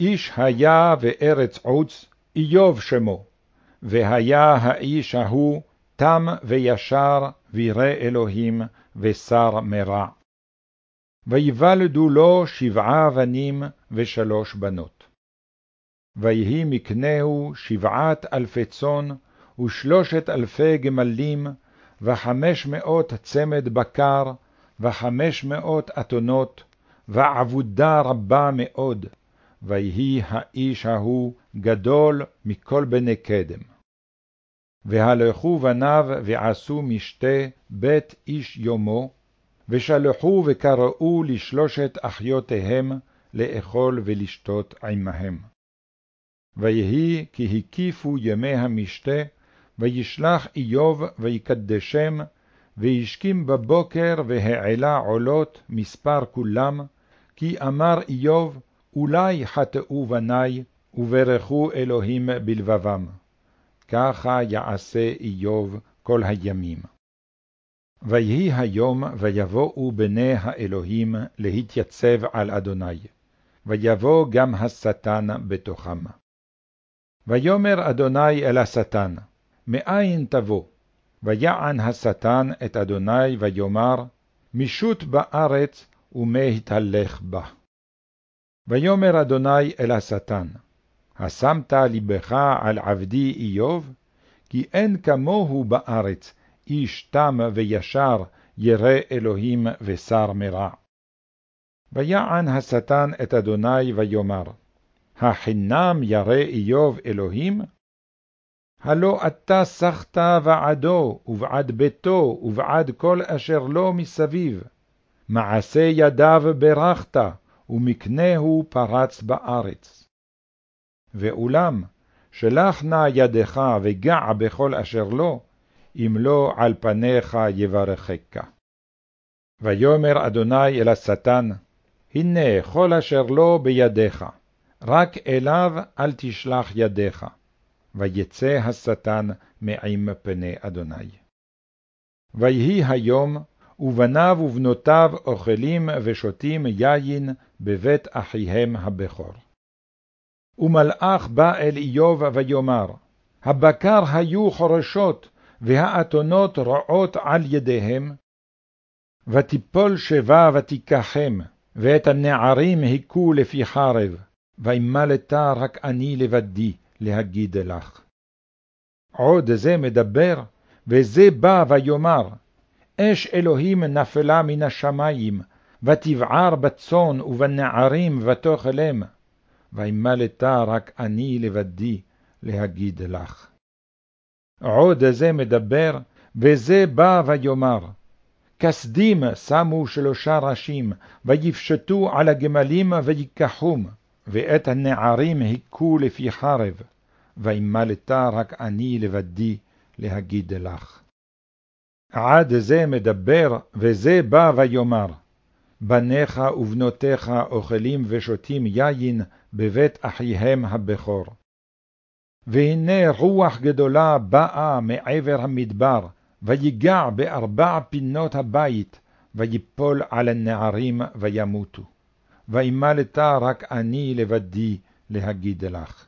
איש היה וארץ עוץ, איוב שמו, והיה האיש ההוא תם וישר, וירא אלוהים, ושר מרע. ויוולדו לו שבעה בנים ושלוש בנות. ויהי מקנהו שבעת אלפי צאן, ושלושת אלפי גמלים, וחמש מאות צמד בקר, וחמש מאות אתונות, ועבודה רבה מאוד, ויהי האיש ההוא גדול מכל בני קדם. והלכו בניו ועשו משתה בית איש יומו, ושלחו וקראו לשלושת אחיותיהם לאכול ולשתות עמהם. ויהי כי הקיפו ימי המשתה, וישלח איוב ויקדשם, והשכים בבוקר והעלה עולות מספר כולם, כי אמר איוב, אולי חטאו בני, וברכו אלוהים בלבבם. ככה יעשה איוב כל הימים. ויהי היום, ויבואו בני האלוהים להתייצב על אדוני, ויבוא גם השטן בתוכם. ויאמר אדוני אל השטן, מאין תבוא? ויען השטן את אדוני ויאמר, משוט בארץ ומה התהלך בה. ויאמר אדוני אל השטן, השמת לבך על עבדי איוב? כי אין כמוהו בארץ, איש תם וישר, ירא אלוהים ושר מרע. ויען השטן את אדוני ויאמר, החינם ירא איוב אלוהים? הלא אתה סחת ועדו, ובעד ביתו, ובעד כל אשר לו מסביב. מעשה ידיו ברכת, ומקנהו פרץ בארץ. ואולם, שלח נא ידך וגע בכל אשר לו, אם לא על פניך יברכך. ויאמר אדוני אל השטן, הנה כל אשר לו בידיך, רק אליו אל תשלח ידיך. ויצא השטן מעם פני אדוני. ויהי היום, ובניו ובנותיו אוכלים ושותים יין בבית אחיהם הבכור. ומלאך בא אל איוב ויאמר, הבקר היו חורשות, והאתונות רועות על ידיהם. ותיפול שבה ותיקחם, ואת הנערים היכו לפי חרב, וימלטה רק אני לבדי להגיד לך. עוד זה מדבר, וזה בא ויאמר, אש אלוהים נפלה מן השמים, ותבער בצאן ובנערים ותאכלם, וימלטה רק אני לבדי להגיד לך. עוד זה מדבר, וזה בא ויאמר, כסדים שמו שלושה ראשים, ויפשטו על הגמלים ויקחום, ואת הנערים היכו לפי חרב, וימלטה רק אני לבדי להגיד לך. עד זה מדבר, וזה בא ויאמר, בניך ובנותיך אוכלים ושותים יין בבית אחיהם הבכור. והנה רוח גדולה באה מעבר המדבר, ויגע בארבע פינות הבית, ויפול על הנערים וימותו. וימלטה רק אני לבדי להגיד לך.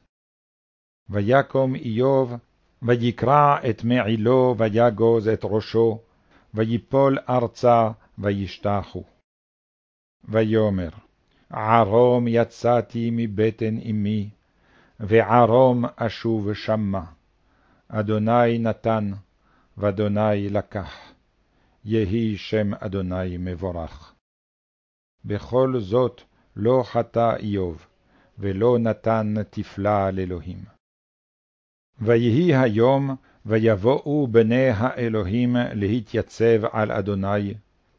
ויקום איוב, ויקרע את מעילו, ויגוז את ראשו, ויפול ארצה, וישתחו. ויאמר, ערום יצאתי מבטן אמי, וערום אשוב שמה. אדוני נתן, ואדוני לקח, יהי שם אדוני מבורך. בכל זאת לא חטא איוב, ולא נתן תפלה לאלוהים. ויהי היום, ויבואו בני האלוהים להתייצב על אדוני,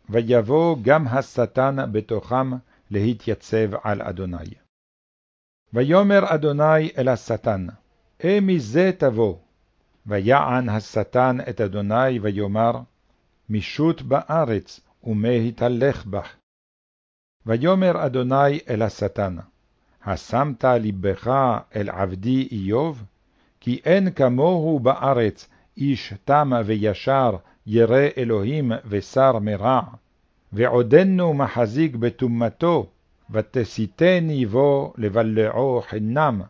ויבוא גם השטן בתוכם להתייצב על אדוני. ויאמר אדוני אל השטן, אה מזה תבוא. ויען השטן את אדוני ויאמר, משוט בארץ, ומה התהלך בך. ויאמר אדוני אל השטן, השמת לבך אל עבדי איוב? כי אין כמוהו בארץ איש תם וישר, ירא אלוהים ושר מרע, ועודנו מחזיק בטומאתו, ותסיתני בו לבלעו חינם.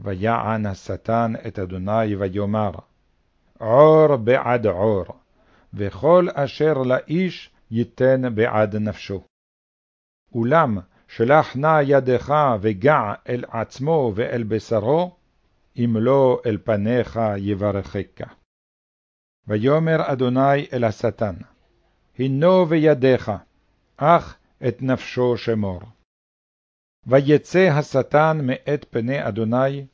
ויען השטן את אדוני ויאמר, עור בעד עור, וכל אשר לאיש ייתן בעד נפשו. אולם שלח נא ידך וגע אל עצמו ואל בשרו, אם לא אל פניך יברכך. ויאמר אדוני אל השטן, הנו בידיך, אך את נפשו שמור. ויצא השטן מאת פני אדוני,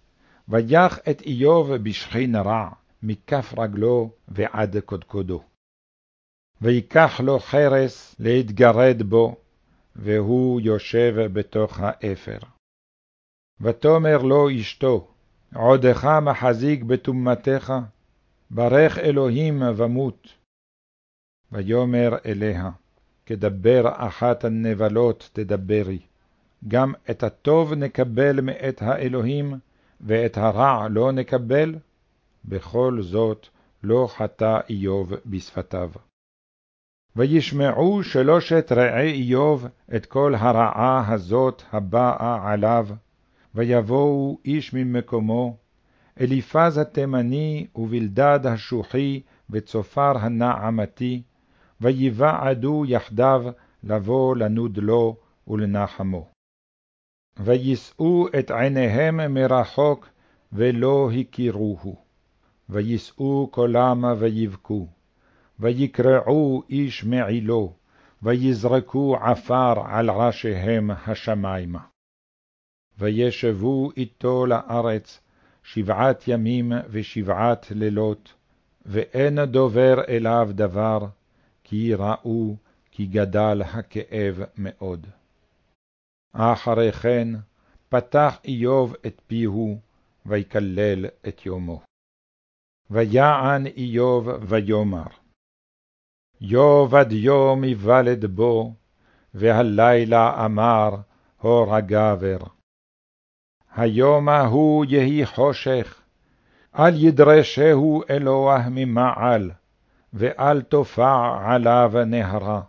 ויח את איוב בשכין רע, מכף רגלו ועד קודקודו. ויקח לו חרס להתגרד בו, והוא יושב בתוך האפר. ותאמר לו אשתו, עודך מחזיק בטומאתך, ברך אלוהים ומות. ויאמר אליה, כדבר אחת הנבלות תדברי, גם את הטוב נקבל מאת האלוהים, ואת הרע לא נקבל? בכל זאת לא חטא איוב בשפתיו. וישמעו שלושת רעי איוב את כל הרעה הזאת הבאה עליו, ויבואו איש ממקומו, אליפז התימני ובלדד השוחי וצופר הנעמתי, ויבעדו יחדיו לבוא לנוד לו ולנחמו. ויישאו את עיניהם מרחוק, ולא הכירוהו. ויישאו קולם ויבכו. ויקרעו איש מעילו, ויזרקו עפר על ראשיהם השמימה. וישבו איתו לארץ שבעת ימים ושבעת לילות, ואין דובר אליו דבר, כי ראו כי גדל הכאב מאוד. אחרי כן פתח איוב את פיהו, ויקלל את יומו. ויען איוב ויאמר, יאבד יום יוולד בו, והלילה אמר הור הגבר. היום ההוא יהי חושך, אל ידרשהו אלוה ממעל, ואל תופע עליו נהרה.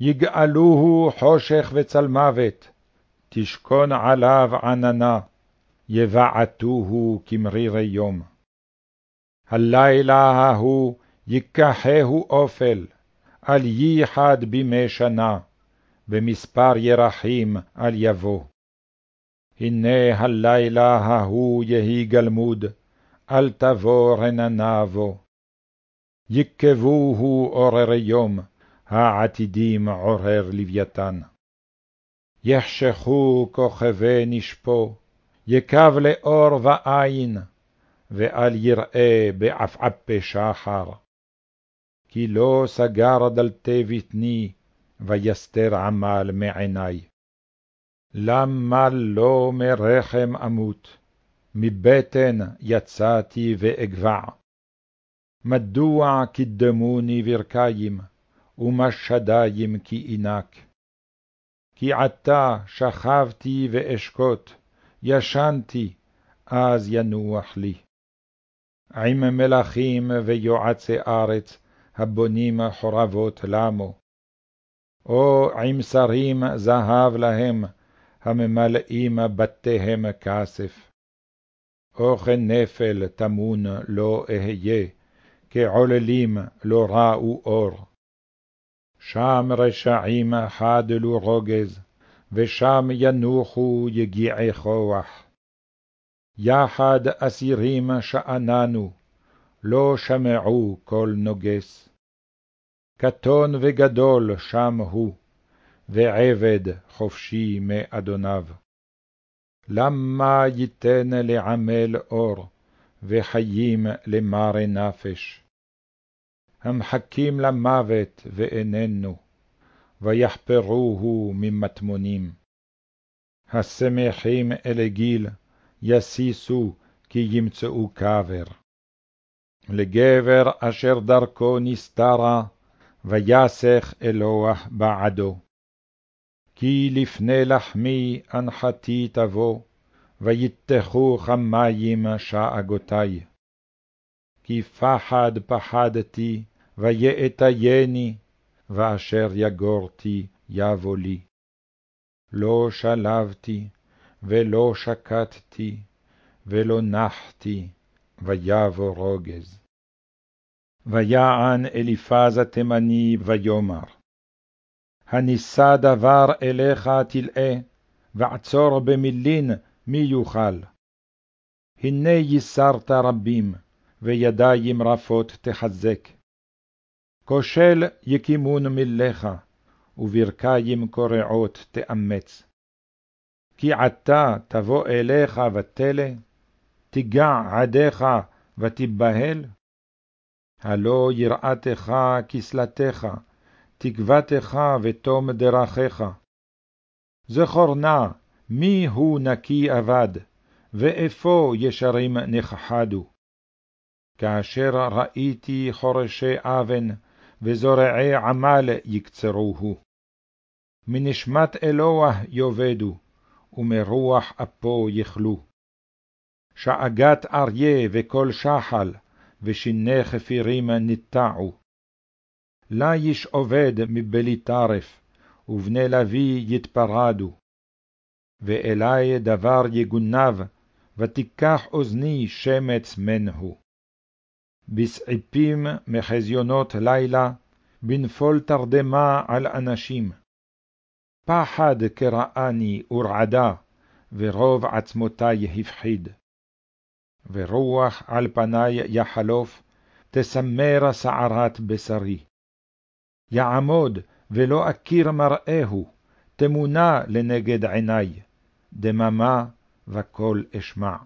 יגאלוהו חושך וצלמוות, תשכון עליו עננה, יבעטוהו כמרירי יום. הלילה ההוא ייקחהו אופל, אל ייחד בימי שנה, במספר ירחים אל יבוא. הנה הלילה ההוא יהי גלמוד, אל תבוא רננה בו. יקבוהו עוררי יום, העתידים עורר לוויתן. יחשכו כוכבי נשפו, יקב לאור ועין, ואל יראה בעפעפי שחר. כי לא סגר דלתי בטני, ויסתר עמל מעיני. למה לא מרחם אמות, מבטן יצאתי ואגבע. מדוע קידמוני ברכיים, ומשדיים כי אינק? כי עתה שכבתי ואשקוט, ישנתי, אז ינוח לי. עם מלכים ויועצי ארץ, הבונים חורבות למו. או עם שרים זהב להם, הממלאים בתיהם כסף. או כנפל טמון לא אהיה, כעוללים לא ראו אור. שם רשעים חדלו רוגז, ושם ינוחו יגיעי כוח. יחד אסירים שאננו, לא שמעו קול נוגס. קטון וגדול שם הוא, ועבד חופשי מאדוניו. למה ייתן לעמל אור, וחיים למרי נפש? המחכים למוות ואיננו, ויחפרוהו ממטמונים. השמחים אל גיל, יסיסו כי ימצאו קבר. לגבר אשר דרכו נסתרה, ויסך אלוה בעדו. כי לפני לחמי אנחתי תבוא, ויתכו כמים שאגותי. כי פחד פחדתי, ויאטייני, ואשר יגורתי יבוא לי. לא שלבתי, ולא שקטתי, ולא נחתי, ויבוא רוגז. ויען אליפז התימני ויאמר, הנישא דבר אליך תלאה, ועצור במילין מי יוכל. הנה ייסרת רבים, וידיים רפות תחזק. כושל יקימון מלך, וברכיים קורעות תאמץ. כי עתה תבוא אליך ותלה, תיגע עדיך ותיבהל? הלא יראתך כסלתך, תקוותך ותום דרכיך. זכור נא מי הוא נקי אבד, ואיפה ישרים נכחדו. כאשר ראיתי חורשי אבן, וזורעי עמל יקצרוהו. מנשמת אלוה יאבדו, ומרוח אפו יכלו. שאגת אריה וכל שחל, ושיני חפירים ניטעו. לה עובד מבלי טרף, ובני לוי יתפרדו. ואלי דבר יגונב, ותיקח אוזני שמץ מנהו. בסעיפים מחזיונות לילה, בנפול תרדמה על אנשים. פחד קראני ורעדה, ורוב עצמותי הפחיד. ורוח על פני יחלוף, תסמר סערת בשרי. יעמוד ולא אכיר מראהו, תמונה לנגד עיני, דממה וקול אשמע.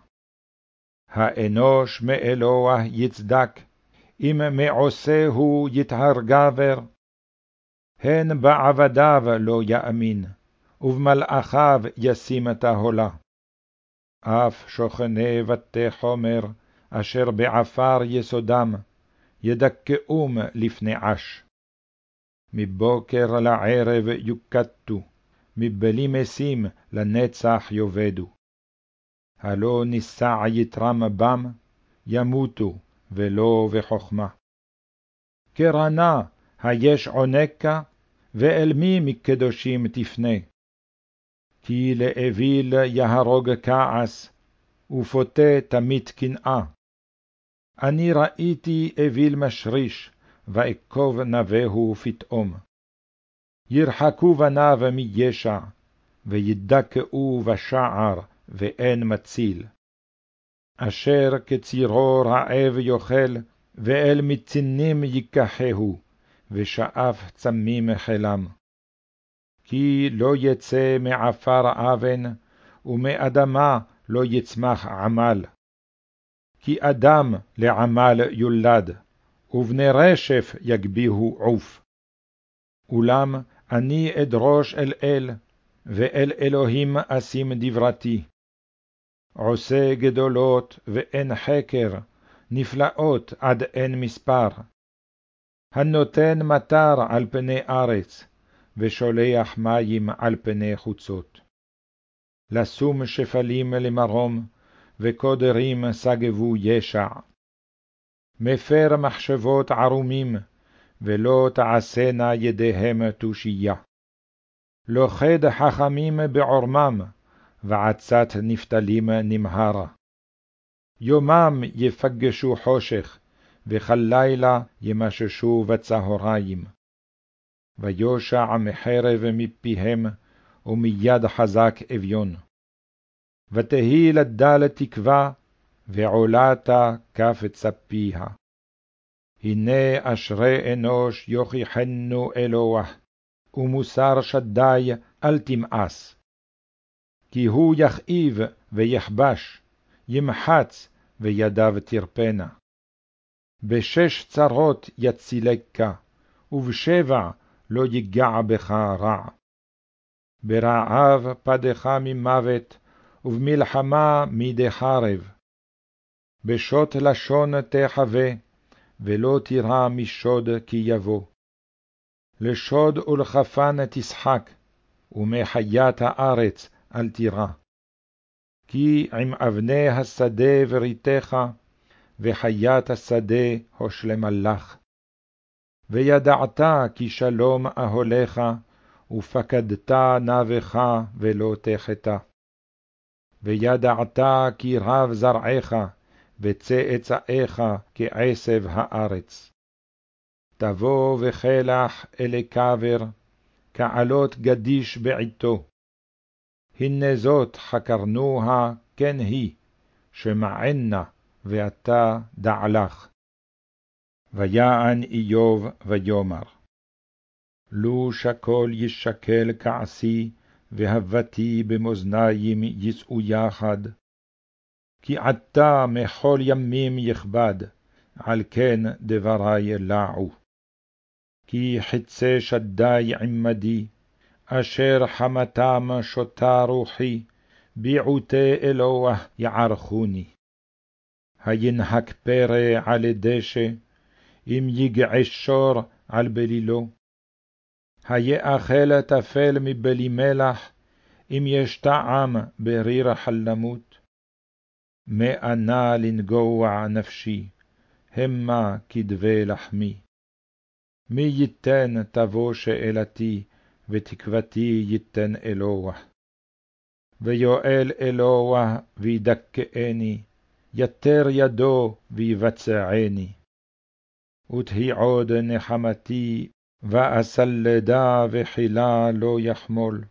האנוש מאלוה יצדק, אם מעושהו יטהר גבר. הן בעבדיו לא יאמין, ובמלאכיו ישים תהולה. אף שוכני בתי חומר, אשר בעפר יסודם, ידכאום לפני עש. מבוקר לערב יוקטו, מבלי משים לנצח יאבדו. הלא נישא יתרם בם, ימותו, ולא בחכמה. קרנה, היש עונקה, ואל מי מקדושים תפנה? כי לאוויל יהרוג כעס, ופותה תמית קנאה. אני ראיתי אוויל משריש, ואכוב נבהו פתאום. ירחקו בניו מישע, וידכאו בשער, ואין מציל. אשר כצירו רעב יאכל, ואל מצינים ייקחהו, ושאף צמים חילם. כי לא יצא מעפר אבן, ומאדמה לא יצמח עמל. כי אדם לעמל יולד, ובני רשף יגביהו עוף. אולם אני אדרוש אל אל, ואל אלוהים אשים דברתי. עושה גדולות ואין חקר, נפלאות עד אין מספר. הנותן מטר על פני ארץ, ושולח מים על פני חוצות. לשום שפלים למרום, וקודרים סגבו ישע. מפר מחשבות ערומים, ולא תעשנה ידיהם תושייה. לוכד חכמים בעורמם, ועצת נפתלים נמהרה. יומם יפגשו חושך, וכלילה ימששו בצהריים. ויושע מחרב מפיהם, ומיד חזק אביון. ותהי לדל תקווה, ועולתה כף צפיה. הנה אשרי אנוש יוכיחנו אלוה, ומוסר שדי אל תמאס. כי הוא יכאיב ויכבש, ימחץ וידיו תרפנה. בשש צרות יצילקה, ובשבע לא ייגע בך רע. ברעב פדך ממוות, ובמלחמה מידי חרב. בשוט לשון תחווה, ולא תירא משוד כי יבוא. לשוד ולחפן תשחק, ומחיית הארץ אל תירא. כי עם אבני השדה וריתך, וחיית השדה הושלמה לך. וידעת כי שלום אהולך, ופקדת נאבך ולא תחטא. וידעת כי רב זרעך, וצאצאיך כעשב הארץ. תבוא וחלח אלי קבר, כעלות גדיש בעתו. הנה זאת חקרנוה, כן היא, שמענה, ואתה דע לך. ויען איוב ויאמר, לו שקול ישקל כעסי, והבתי במאזניים יצאו יחד. כי עתה מכל ימים יכבד, על כן דברי לעו. כי חצי שדי עמדי, אשר חמתם שותה רוחי, ביעוטי אלוה יערכוני. הינהק פרא על דשא, אם יגעש שור על בלילו. היאכל תפל מבלי מלח, אם יש טעם בריר חלמות. מאנה לנגוע נפשי, המה כדבי לחמי. מי ייתן תבוא שאלתי, ותקוותי ייתן אלוה. ויואל אלוה וידכאני, יתר ידו ויבצעני. ותהי עוד נחמתי, ואסלדה וחילה לא יחמול,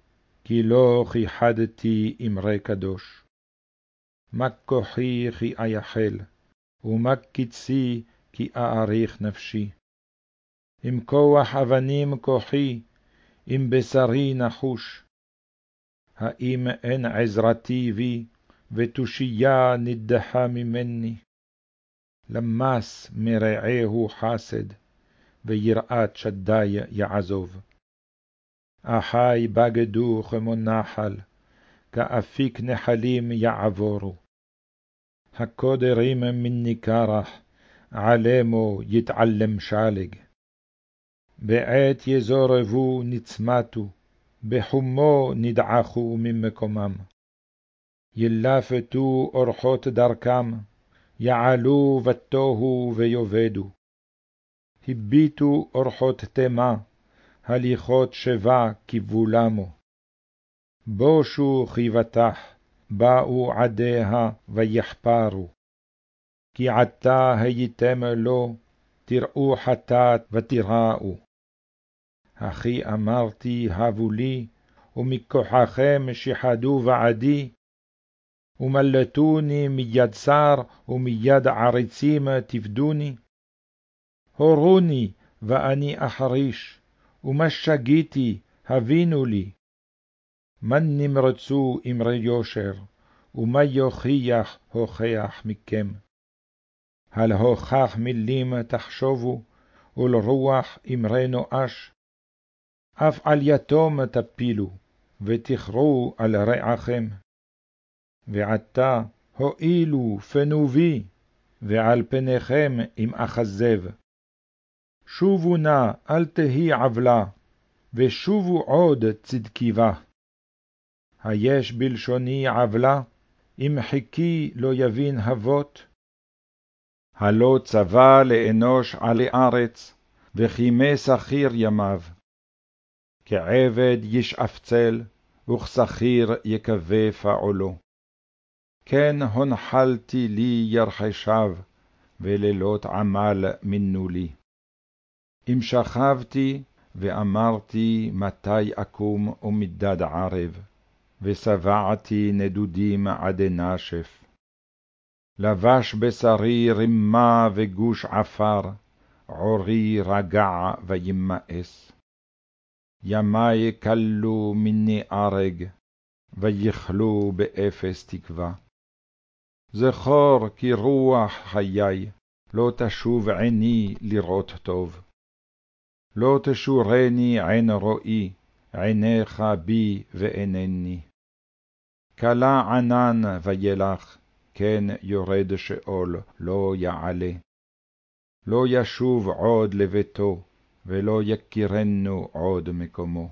כי לא כיחדתי אמרי קדוש. מה כוחי כי אייחל, ומה קצי כי אאריך נפשי. אם כוח אבנים כוחי, אם בשרי נחוש. האם אין עזרתי בי, ותושייה נדחה ממני? למס מרעהו חסד, ויראת שדי יעזוב. אחי בגדו כמו נחל, כאפיק נחלים יעבורו. הקודרים מני קרח, עלמו יתעלם שלג. בעת יזורבו נצמתו, בחומו נדעכו ממקומם. ילפתו אורחות דרכם, יעלו ותוהו ויאבדו. הביטו אורחות תמה, הליכות שבה כבולמו. בושו חיבתך, באו עדיה ויחפרו. כי עתה הייתם לו, תראו חטאת ותיראו. הכי אמרתי הבו לי, ומכוחכם שיחדו ועדי, ומלטוני מיד שר ומיד עריצים תפדוני. הורוני ואני אחריש, ומה שגיתי הבינו לי. מן נמרצו אמרי יושר, ומה יוכיח הוכח מכם. על הוכח מילים תחשובו, ולרוח אמרי נואש. אף על יתום תפילו, ותכרו על רעכם. ועתה הואילו פנו בי, ועל פניכם אם אכזב. שובו נא, אל תהי עוולה, ושובו עוד צדקי בה. היש בלשוני עוולה, אם חיכי לא יבין אבות? הלא צבא לאנוש עלי ארץ, וכימי שכיר ימיו. כעבד ישאפצל, וכשכיר יקווה פעולו. כן הונחלתי לי ירחשיו, ולילות עמל מינו לי. אם שכבתי ואמרתי מתי אקום ומדד ערב, ושבעתי נדודים עדי נשף. לבש בשרי רימה וגוש עפר, עורי רגע וימאס. ימי כלו מני ארג, ויכלו באפס תקווה. זכור כי רוח חיי, לא תשוב עיני לראות טוב. לא תשורני עין רואי, עיניך בי ואינני. כלה ענן וילך, כן יורד שאול, לא יעלה. לא ישוב עוד לביתו, ולא יכירנו עוד מקומו.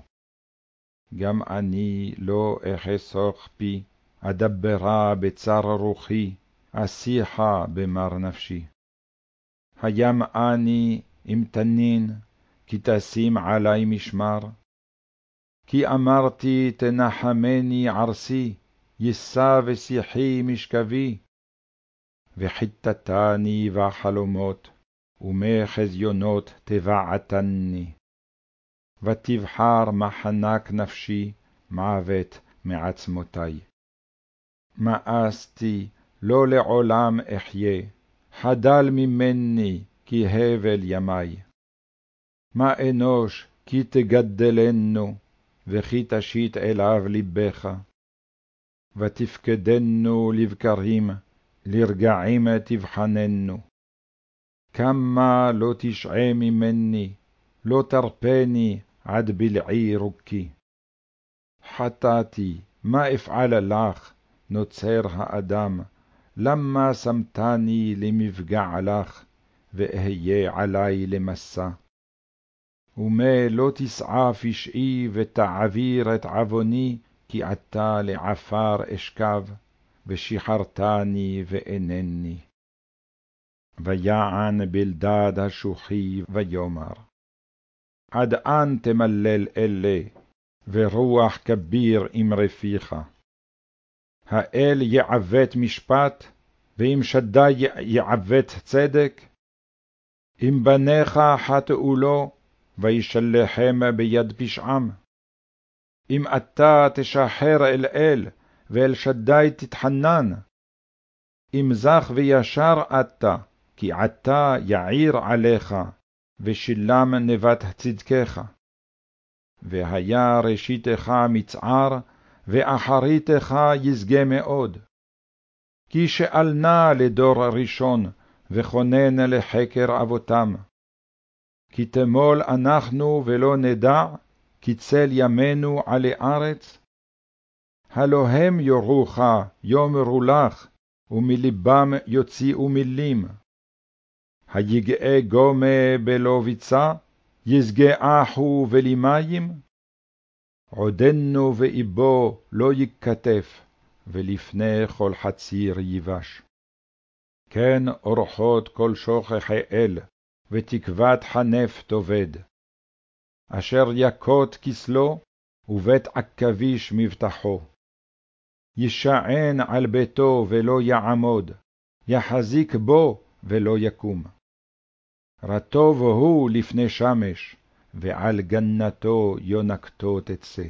גם אני לא אחסוך פי, אדברה בצר רוחי, אשיחה במר נפשי. הים אני אם תנין, כי תשים עלי משמר. כי אמרתי תנחמני ערסי, יישא ושיחי משכבי. וחיטטני בחלומות, ומחזיונות תבעתני. ותבחר מחנק נפשי, מוות מעצמותי. מאסתי, לא לעולם אחיה, חדל ממני, כי הבל ימי. מה אנוש, כי תגדלנו, וכי תשית אליו לבך. ותפקדנו לבקרים, לרגעים תבחננו. כמה לא תשעה ממני, לא תרפני עד בלעי רוקי. חטאתי, מה אפעל לך, נוצר האדם, למה שמתני למפגע לך, ואהיה עלי למסע? ומה לא תסעה פשעי ותעביר את עווני, כי עתה לעפר אשכב, ושחרתני ואינני. ויען בלדד השוחי ויאמר, עד אן תמלל אלה, ורוח כביר אמרי פיך. האל יעוות משפט, ואם שדי יעוות צדק? אם בניך חטאו לו, וישלחם ביד פשעם. אם אתה תשחר אל אל, ואל שדי תתחנן. אם זך וישר אתה, כי עתה יעיר עליך, ושילם נבת צדקך. והיה ראשיתך מצער, ואחריתך ישגה מאוד. כי שאלנה לדור ראשון, וכונן לחקר אבותם. כי תמול אנחנו ולא נדע, כי צל ימינו עלי ארץ? הלא הם יורוך, יאמרו לך, ומלבם יוציאו מילים. היגעה גומה בלא ביצה, ישגעהו בלי מים? עודנו ואיבו לא יכתף, ולפני כל חציר ייבש. כן אורחות כל שוכחי אל, ותקוות חנף תאבד. אשר יכות כסלו, ובית עכביש מבטחו. ישען על ביתו ולא יעמוד, יחזיק בו ולא יקום. רטוב הוא לפני שמש, ועל גנתו יונקתו תצא.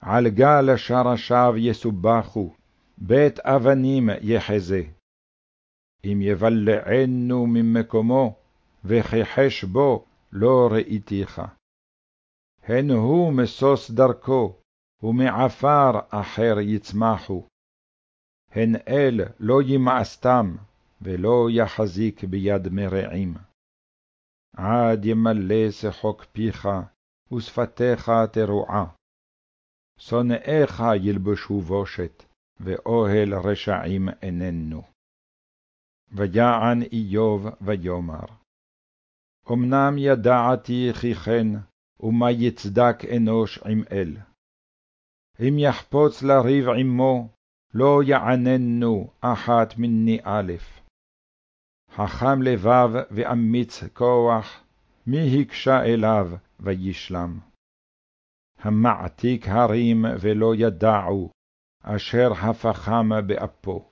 על גל שרשיו יסובחו, בית אבנים יחזה. אם יבלענו ממקומו, וכחש בו לא ראיתיך. הן הוא משוש דרכו, ומעפר אחר יצמחו. הן אל לא ימאסתם, ולא יחזיק ביד מרעים. עד ימלא שחוק פיך, ושפתיך תרועה. שונאיך ילבשו בושת, ואוהל רשעים איננו. ויען איוב ויאמר, אמנם ידעתי כי כן, ומה יצדק אנוש עם אל. אם יחפוץ לריב עמו, לא יעננו אחת מני א'. חכם לבב ואמיץ כוח, מי הקשה אליו וישלם? המעתיק הרים ולא ידעו, אשר הפכם באפו.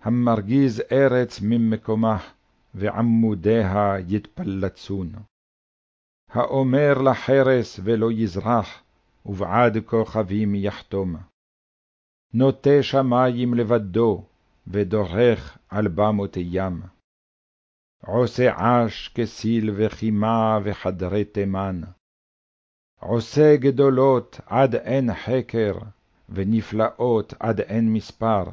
המרגיז ארץ ממקומה, ועמודיה יתפלצון. האומר לחרס ולא יזרח, ובעד כוכבים יחתום. נוטה שמים לבדו, ודורך על במות ים. עושה עש כסיל וחימה וחדרי תימן. עושה גדולות עד אין חקר, ונפלאות עד אין מספר.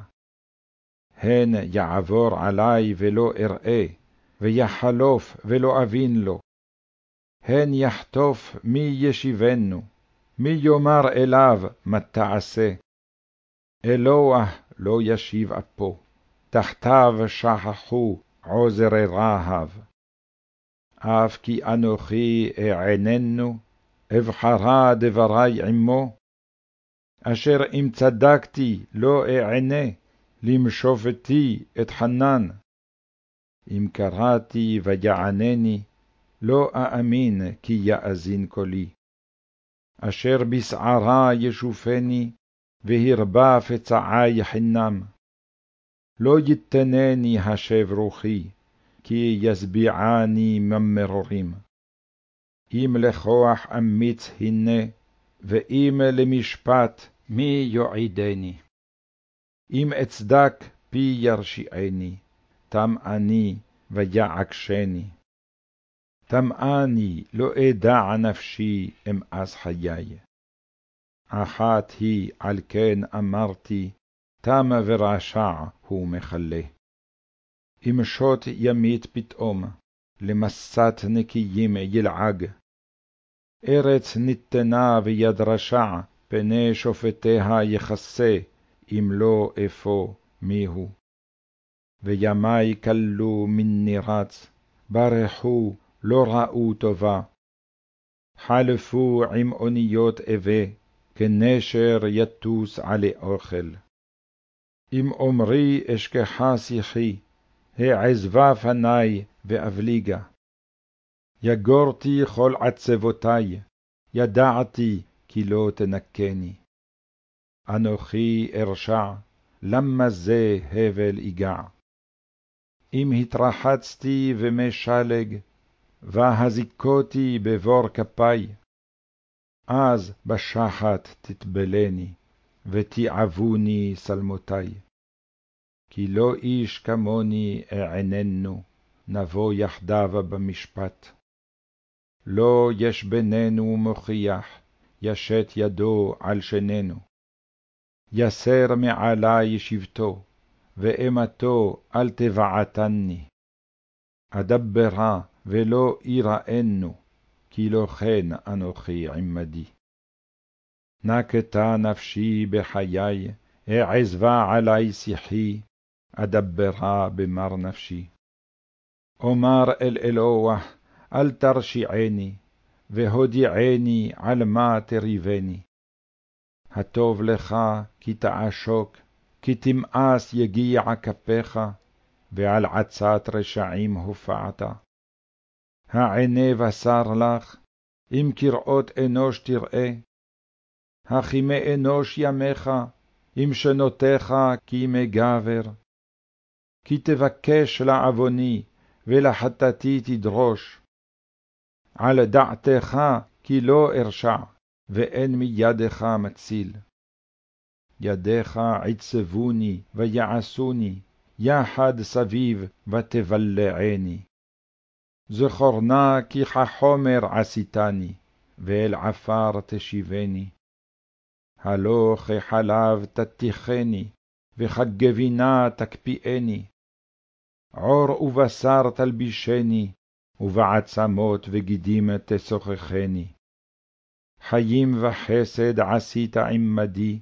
הן יעבור עלי ולא אראה, ויחלוף ולא אבין לו. הן יחטוף מי ישיבנו, מי יאמר אליו מה תעשה. אלוה לא ישיב אפו, תחתיו שכחו עוזרי רהב. אף כי אנוכי אעננו, אבחרה דברי עמו. אשר אם צדקתי לא אענה, למשופטי את חנן. אם קראתי ויענני, לא אאמין כי יאזין קולי. אשר בסערה ישופני, והרבה פצעי חינם. לא יתנני השב רוחי, כי ישביעני ממרורים. אם לכוח אמיץ הנה, ואם למשפט מי יועידני. אם אצדק פי ירשיעני, תם אני ויעקשני. טמאני לא אדע נפשי אמאס חיי. אחת היא על כן אמרתי, תם ורשע הוא מכלה. אם שוט ימית פתאום, למסת נקיים ילעג. ארץ ניתנה ויד רשע, פני שופטיה יכסה, אם לא אפוא מיהו. וימי כלו מן נירץ, ברחו, לא ראו טובה. חלפו עם אוניות אבה, כנשר יטוס עלי אוכל. אם אומרי אשכחה שיחי, העזבה פני ואבליגה. יגורתי כל עצבותי, ידעתי כי לא תנקני. אנוכי ארשע, למה זה הבל יגע? אם התרחצתי במי שלג, והזיקותי בבור כפי, אז בשחת תטבלני, ותיעבוני שלמותי. כי לא איש כמוני אעננו, נבוא יחדיו במשפט. לא יש בינינו מוכיח, ישת ידו על שנינו. יסר מעלי שבטו, ואימתו אל תבעתני. אדברה ולא יראנו, כי לא כן אנוכי עמדי. נקטה נפשי בחיי, העזבה עלי שיחי, אדברה במר נפשי. אומר אל אלוה, אל תרשיעני, והודיעני על מה תריבני. הטוב לך כי תעשוק, כי תמאס יגיע כפיך, ועל עצת רשעים הופעת. הענה בשר לך, אם כראות אנוש תראה. הכימי אנוש ימיך, אם שנותיך כימי גבר. כי תבקש לעווני, ולחטאתי תדרוש. על דעתך כי לא ארשע, ואין מידך מציל. ידיך עצבוני ויעשוני, יחד סביב ותבלעני. זכור נא כי כחומר עשיתני, ואל עפר תשיבני. הלא כחלב תתיכני, וכגבינה תקפיאני. עור ובשר תלבישני, ובעצמות וגידים תשוחחני. חיים וחסד עשית עמדי,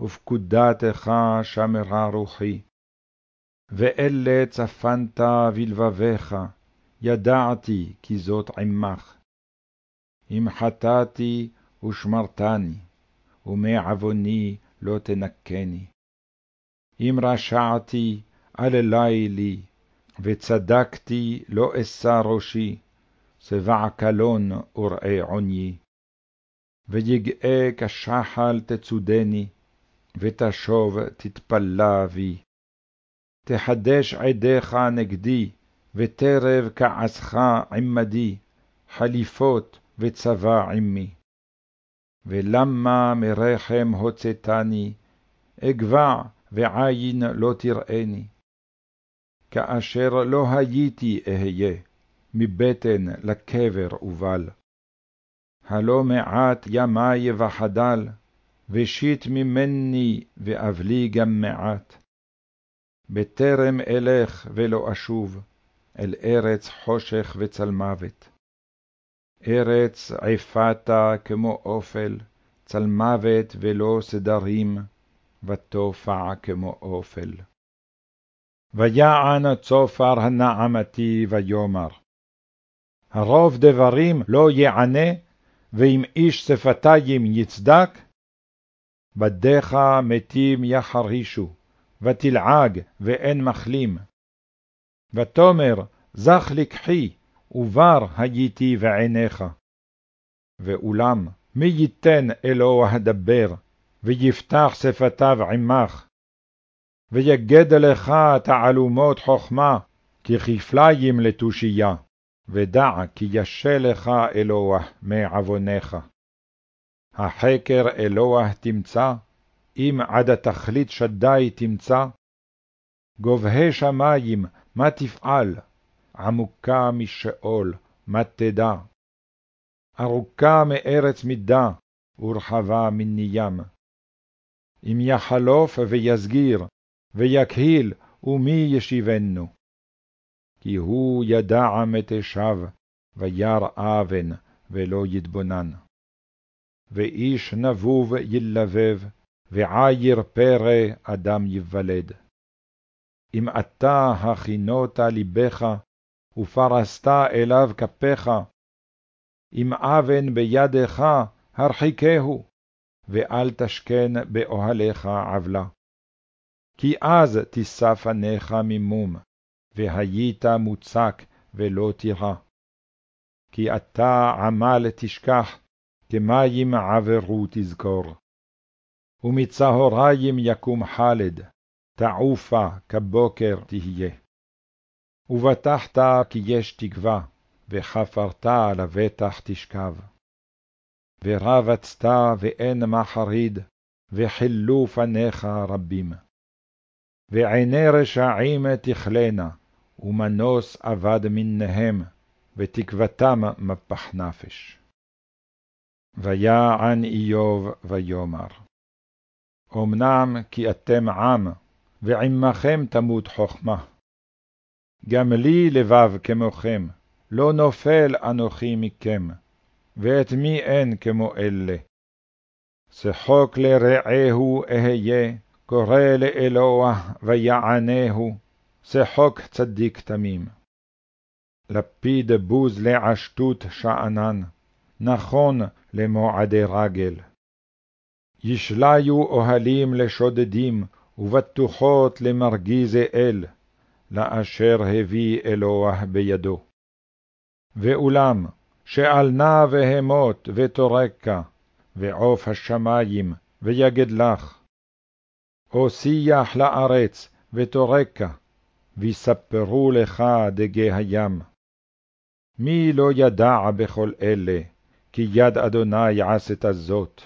ופקודתך שמרה רוחי. ואלה צפנת בלבביך, ידעתי כי זאת עמך. אם חטאתי ושמרתני, ומעווני לא תנקני. אם רשעתי, אללי לי, וצדקתי לא אשא ראשי, שבע קלון וראה עוניי. ויגאה כשחל תצודני, ותשוב תתפלה בי. תחדש עדיך נגדי, ותרב כעסך עמדי, חליפות וצבא עמי. ולמה מרחם הוצאתני, אגבע ועין לא תראני. כאשר לא הייתי אהיה, מבטן לקבר ובל. הלא מעט ימי וחדל, ושיט ממני ואבלי גם מעט. בטרם אלך ולא אשוב, אל ארץ חושך וצלמוות. ארץ עפתה כמו אופל, צלמוות ולא סדרים, ותופע כמו אופל. ויען צופר הנעמתי ויאמר, הרוב דברים לא יענה, ואם איש שפתיים יצדק, בדיך מתים יחרישו, ותלעג ואין מחלים. ותאמר, זך לקחי, ובר הייתי בעיניך. ואולם, מי ייתן אלוה הדבר, ויפתח שפתיו עמך. ויגד לך תעלומות חכמה, ככפליים לתושייה, ודע כי ישה לך אלוה מעוונך. החקר אלוה תמצא, אם עד התכלית שדי תמצא. גובהי שמים, מה תפעל? עמוקה משאול, מה תדע? ארוכה מארץ מידה, ורחבה מנים. אם יחלוף ויסגיר, ויקהיל, ומי ישיבנו? כי הוא ידע מתשב, וירא אבן, ולא יתבונן. ואיש נבוב ילבב, ועיר פרא אדם יוולד. אם אתה הכינות לבך, ופרסת אליו כפיך, אם אבן בידך, הרחיקהו, ואל תשכן באוהליך עוולה. כי אז תישא פניך ממום, והיית מוצק ולא תירא. כי אתה עמל תשכח, כמים עברו תזכור. ומצהריים יקום חלד, תעופה כבוקר תהיה. ובטחת כי יש תקווה, וחפרת לבטח תשכב. ורבצת ואין מחריד, וחילו פניך רבים. ועיני רשעים תכלנה, ומנוס אבד מניהם, ותקוותם מפח נפש. ויען איוב ויאמר, אמנם כי אתם עם, ועמכם תמות חכמה. גם לי לבב כמוכם, לא נופל אנוכי מכם, ואת מי אין כמו אלה. שחוק לרעהו אהיה, קורא לאלוה ויענהו, שחוק צדיק תמים. לפיד בוז לעשתות שאנן, נכון למועדי רגל. ישליו אוהלים לשודדים, ובטוחות למרגיזי אל, לאשר הביא אלוה בידו. ואולם, שעל נא בהמות ותורקה, ועוף השמים, ויגד לך. או שיח לארץ, ותורקה, ויספרו לך דגי הים. מי לא ידע בכל אלה, כי יד אדוני עשתה זאת.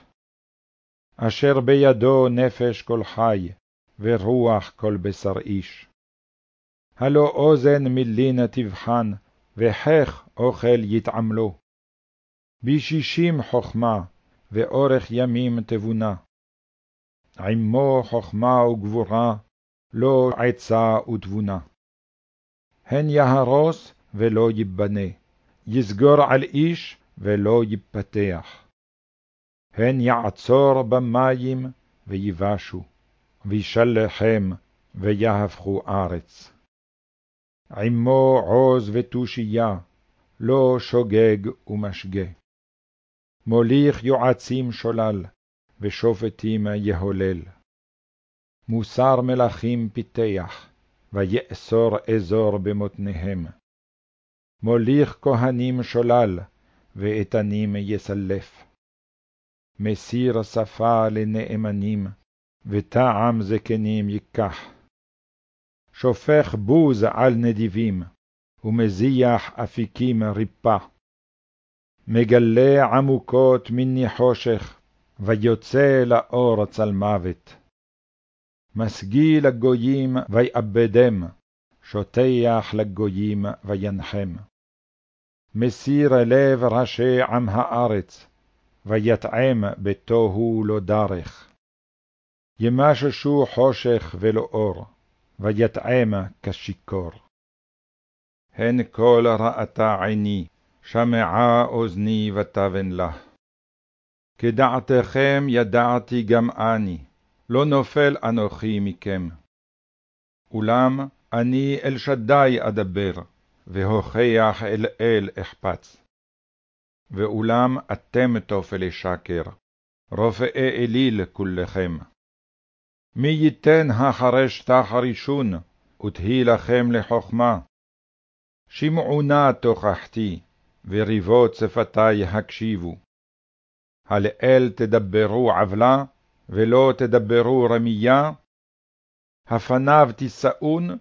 אשר בידו נפש כל חי, ורוח כל בשר איש. הלא אוזן מלין תבחן, וחך אוכל יתעמלו. בישישים חכמה, ואורך ימים תבונה. עמו חכמה וגבורה, לא עצה ותבונה. הן יהרוס ולא ייבנה, יסגור על איש ולא יפתח. הן יעצור במים ויבשו, וישלחם ויהפכו ארץ. עמו עוז ותושייה, לא שוגג ומשגה. מוליך יועצים שולל, ושופטים יהולל. מוסר מלכים פיתח, ויאסור אזור במותניהם. מוליך כהנים שולל, ואיתנים יסלף. מסיר שפה לנאמנים, וטעם זקנים ייקח. שופך בוז על נדיבים, ומזיח אפיקים ריפה. מגלה עמוקות מני חושך, ויוצא לאור צלמוות. משגיא לגויים ויאבדם, שוטח לגויים וינחם. מסיר לב ראשי עם הארץ, ויטעם בתוהו לא דרך. ימששו חושך ולא אור, ויטעם כשיכור. הן כל ראתה עיני, שמעה אוזני ותבן לה. כדעתכם ידעתי גם אני, לא נופל אנוכי מכם. אולם אני אל שדי אדבר, והוכיח אל אל אחפץ. ואולם אתם תופלי שקר, רופאי אליל כולכם. מי ייתן החרש תחרישון, ותהי לכם לחכמה. שמעו נא תוכחתי, וריבות שפתי הקשיבו. הלאל תדברו עוולה, ולא תדברו רמייה? הפניו תישאון,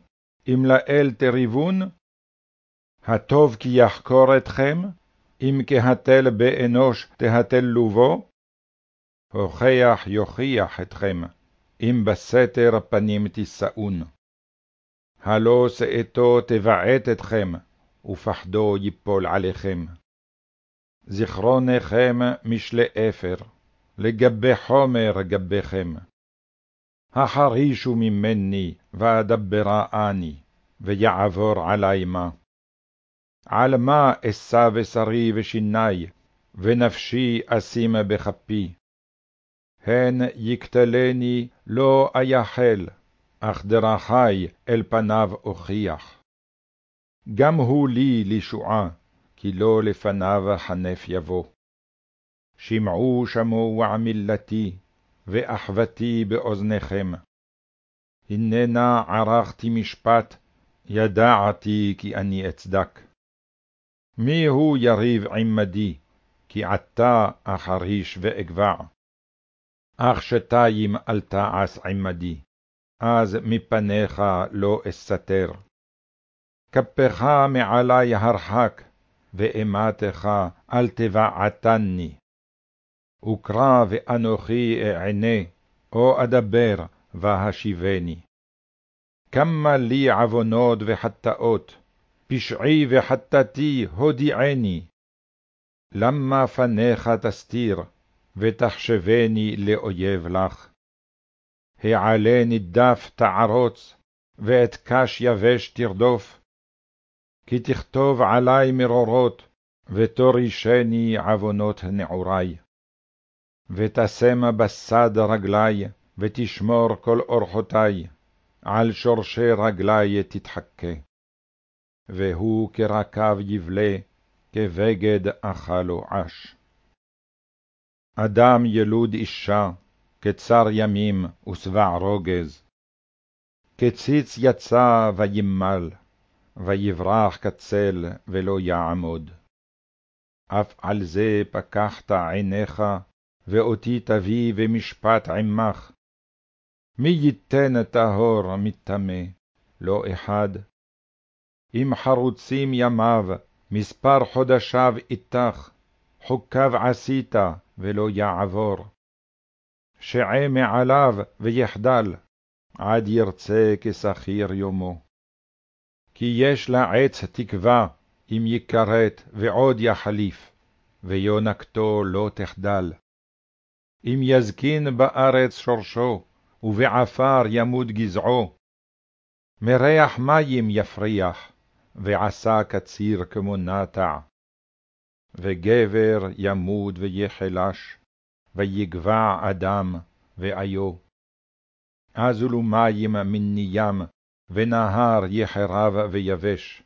אם לאל תריבון? הטוב כי יחקור אתכם, אם כהתל באנוש תהתלו בו? הוכח יוכיח אתכם, אם בסתר פנים תישאון. הלא שאתו תבעט אתכם, ופחדו יפול עליכם. זיכרונכם משלי אפר, לגבי חומר גביכם. החרישו ממני, ואדברה אני, ויעבור עלי מה. על מה אשא בשרי ושיני, ונפשי אשים בכפי. הן יקטלני לא אייחל, אך דרכי אל פניו אוכיח. גם הוא לי לישועה, כי לא לפניו חנף יבוא. שמעו שמוע מילתי, ואחוותי באוזניכם. הננה ערכתי משפט, ידעתי כי אני אצדק. מי הוא יריב עמדי, כי עתה אחריש ואגבע. אך שתיים אל תעש עמדי, אז מפניך לא אסתר. כפך מעלי הרחק, ואימתך אל תבעתני. וקרא ואנוכי אענה, או אדבר, והשיבני. כמה לי עוונות וחטאות, פשעי וחטאתי הודיעני. למה פניך תסתיר, ותחשבני לאויב לך? העלה נידף תערוץ, ואת קש יבש תרדוף. כי תכתוב עלי מרורות, ותורישני עוונות נעורי. ותשם בסד רגלי, ותשמור כל אורחותי, על שורשי רגלי תתחכה. והוא כרקב יבלה, כבגד אכלו עש. אדם ילוד אישה, כצר ימים ושבע רוגז. כציץ יצא וימל, ויברח כצל ולא יעמוד. אף על זה פקחת עיניך, ואותי תביא במשפט עמך. מי ייתן טהור מטמא, לא אחד. אם חרוצים ימיו, מספר חודשיו איתך, חוקיו עשית, ולא יעבור. שעה מעליו ויחדל, עד ירצה כשכיר יומו. כי יש לעץ תקווה, אם יכרת ועוד יחליף, ויונקתו לא תחדל. אם יזקין בארץ שורשו, ובעפר ימוד גזעו. מריח מים יפריח, ועשה קציר כמו נטע. וגבר ימוד ויחלש, ויגבע אדם ואיו. אזולו מים מן נים, ונהר יחרב ויבש.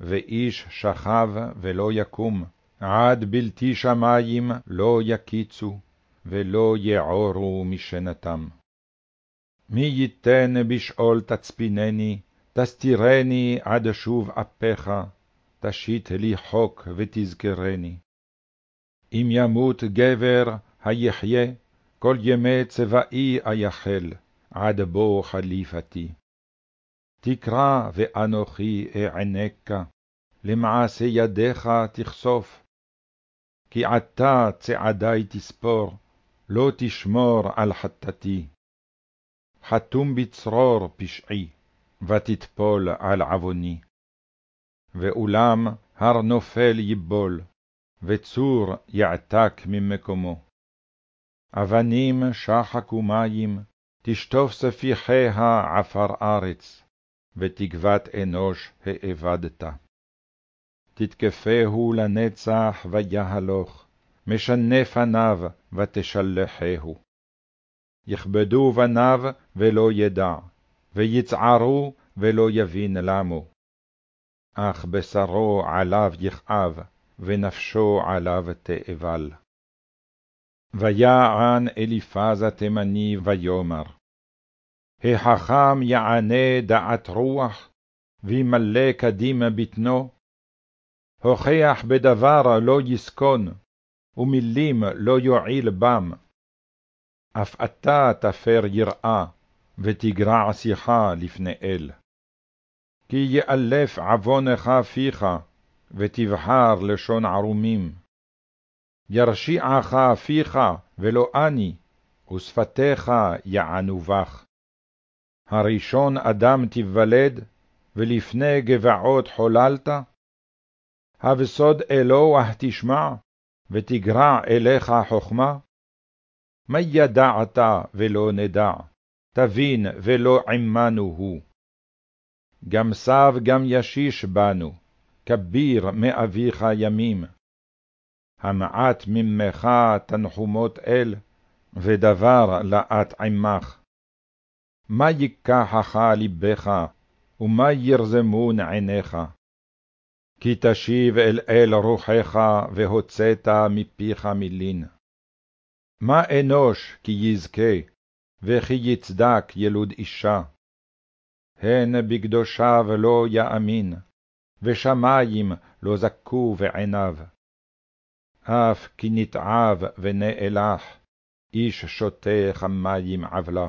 ואיש שכב ולא יקום, עד בלתי שמים לא יקיצו, ולא יעורו משנתם. מי ייתן בשאול תצפינני, תסתירני עד שוב אפיך, תשית לי חוק ותזכרני. אם ימות גבר, היחיה, כל ימי צבאי אייחל, עד בוא חליפתי. תקרא ואנוכי אענקה, למעשה ידיך תחשוף. כי עתה צעדי תספור, לא תשמור על חטאתי. חתום בצרור פשעי, ותטפול על עווני. ואולם הר נופל ייבול, וצור יעתק ממקומו. אבנים שחקו מים, תשטוף ספיחיה עפר ארץ, ותקוות אנוש האבדת. תתקפהו לנצח ויהלוך, משנה פניו ותשלחהו. יכבדו בניו ולא ידע, ויצערו ולא יבין למו. אך בשרו עליו יכאב, ונפשו עליו תאבל. ויען אליפז התימני ויאמר, החכם יענה דעת רוח, וימלא קדימה בטנו, הוכח בדבר לא יסכון, ומילים לא יועיל בם. אף אתה תפר יראה, ותגרע שיחה לפני אל. כי יאלף עוונך פיך, ותבחר לשון ערומים. ירשיעך פיך ולא אני, ושפתיך יענו בך. הראשון אדם תיוולד, ולפני גבעות חוללת? הבסוד אלוה תשמע, ותגרע אליך חכמה? מה ידעת ולא נדע, תבין ולא עמנו הוא. גם סב גם ישיש בנו, כביר מאביך ימים. המעט ממך תנחומות אל, ודבר לאט עמך. מה ייקחך לבך, ומה ירזמון עיניך? כי תשיב אל אל רוחך, והוצאת מפיך מילין. מה אנוש כי יזכה, וכי יצדק ילוד אישה? הן בקדושיו לא יאמין, ושמים לא זכו בעיניו. אף כי נתעב ונאלח, איש שותה חמים עוולה.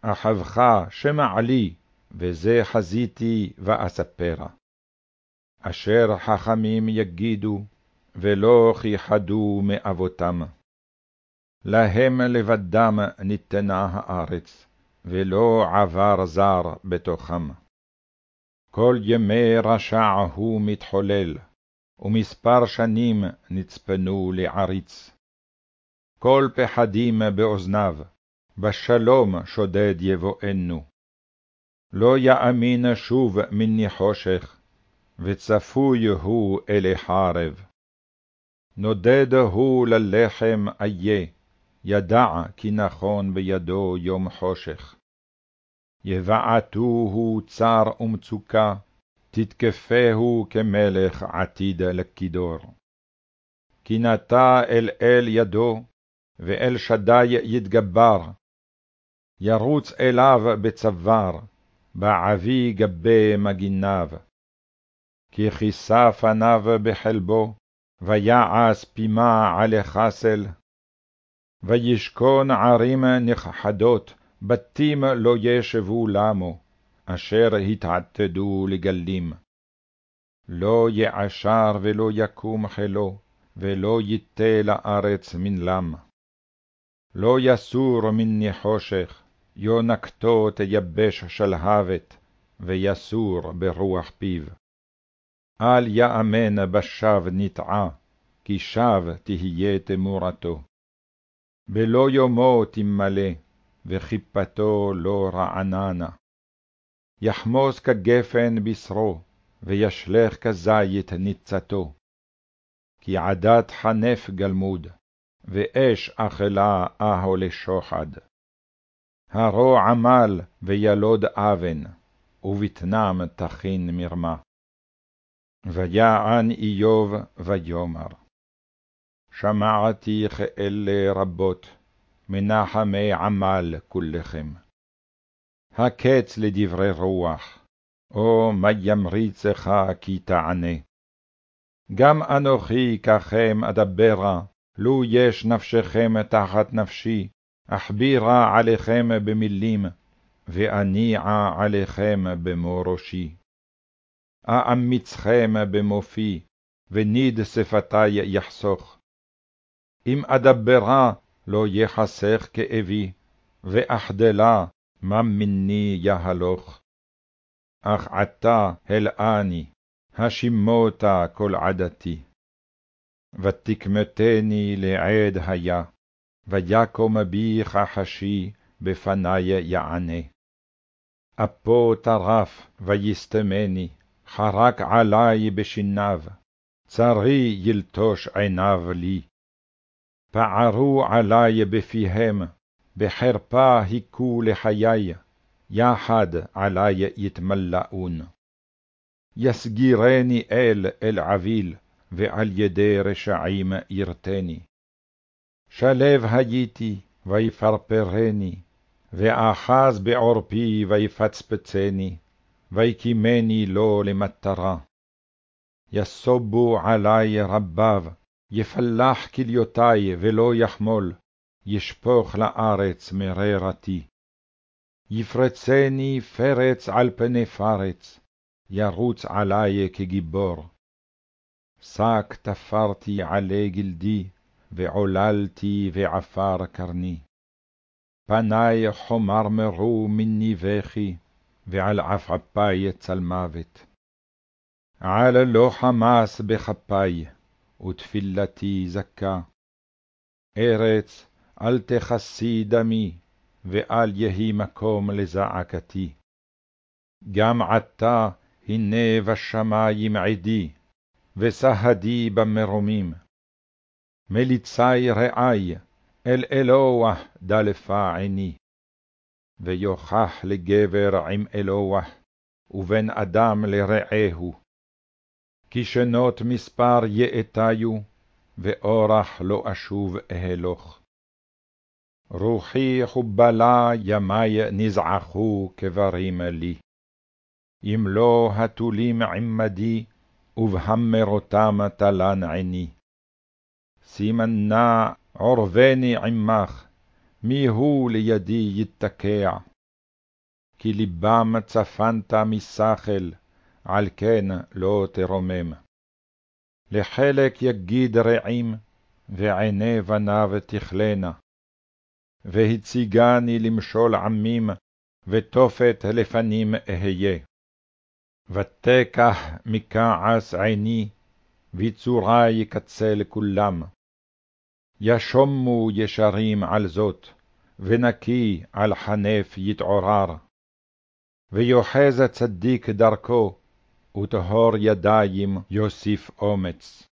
אחבך שמע לי, וזה חזיתי ואספרה. אשר חכמים יגידו, ולא כיחדו מאבותם. להם לבדם ניתנה הארץ, ולא עבר זר בתוכם. כל ימי רשע הוא מתחולל, ומספר שנים נצפנו לעריץ. כל פחדים באוזניו, בשלום שודד יבואנו. לא יאמין שוב מני חושך, וצפוי הוא אלי חרב. נודד הוא ללחם איה, ידע כי נכון בידו יום חושך. יבעטוהו צר ומצוקה, תתקפהו כמלך עתיד לכידור. כי נטע אל אל ידו, ואל שדי יתגבר. ירוץ אליו בצוואר, בעבי גבי מגיניו. כי כיסה פניו בחלבו, ויעש פימה עלי חסל. וישכון ערים נכחדות, בתים לא ישבו למו, אשר התעתדו לגלים. לא יעשר ולא יקום חילו, ולא ייתה לארץ מנלם. לא יסור מני חושך, יונקתו תייבש שלהבת, ויסור ברוח פיו. אל יאמן בשב נטעה, כי שב תהיה תמורתו. בלא יומו תמלא, וכיפתו לא רעננה. יחמוס כגפן בשרו, וישלך כזית ניצתו. כי עדת חנף גלמוד, ואש אכלה אהו לשוחד. הרו עמל וילוד אבן, ובטנם תכין מרמה. ויען איוב ויאמר, שמעתי כאלה רבות, מנחמי עמל כולכם. הקץ לדברי רוח, או מה ימריצך כי תענה. גם אנוכי ככם אדברה, לו יש נפשכם תחת נפשי, אכבירה עליכם במילים, ואניעה עליכם במו ראשי. אאמיצכם במופי, וניד שפתי יחסוך. אם אדברה לא יחסך כאבי, ואחדלה מה מיני יהלוך. אך עתה הלאני, השימותה כל עדתי. ותקמתני לעד היה, ויקום בי כחשי, בפני יענה. אפו טרף ויסתמני, חרק עלי בשיניו, צרי ילטוש עיניו לי. פערו עלי בפיהם, בחרפה היכו לחיי, יחד עלי יתמלאון. יסגירני אל אל עביל, ועל ידי רשעים ירתני. שלב הייתי, ויפרפרני, ואחז בעורפי ויפצפצני, ויקימני לו למטרה. יסובו עלי רביו, יפלח כליותי ולא יחמול, ישפוך לארץ מררתי. יפרצני פרץ על פני פרץ, ירוץ עלי כגיבור. שק תפרתי עלי גלדי, ועוללתי ועפר קרני. פני חומר מרו מני בכי, ועל עפעפי צלמוות. על לא חמס בכפי, ותפילתי זכה. ארץ, אל תכסי דמי, ואל יהי מקום לזעקתי. גם עתה, הנה בשמים עדי, וסהדי במרומים. מליצי רעי, אל אלוה דלפה עיני. ויוכח לגבר עם אלוה, ובן אדם לרעהו. כי שנות מספר יאתיו, ואורח לא אשוב אהלוך. רוחי חובלה ימי נזעחו כברים לי. אם לא התולים עמדי, ובהמרותם תלן עיני. סימנה עורבני עמך, מי הוא לידי יתקע? כי לבם צפנת משכל, על כן לא תרומם. לחלק יגיד רעים, ועיני בניו תכלנה. והציגני למשול עמים, ותופת לפנים אהיה. ותקח מכעס עיני, ויצורי יקצל כולם. ישומו ישרים על זאת, ונקי על חנף יתעורר. ויוחז צדיק דרכו, וטהור ידיים יוסיף אומץ.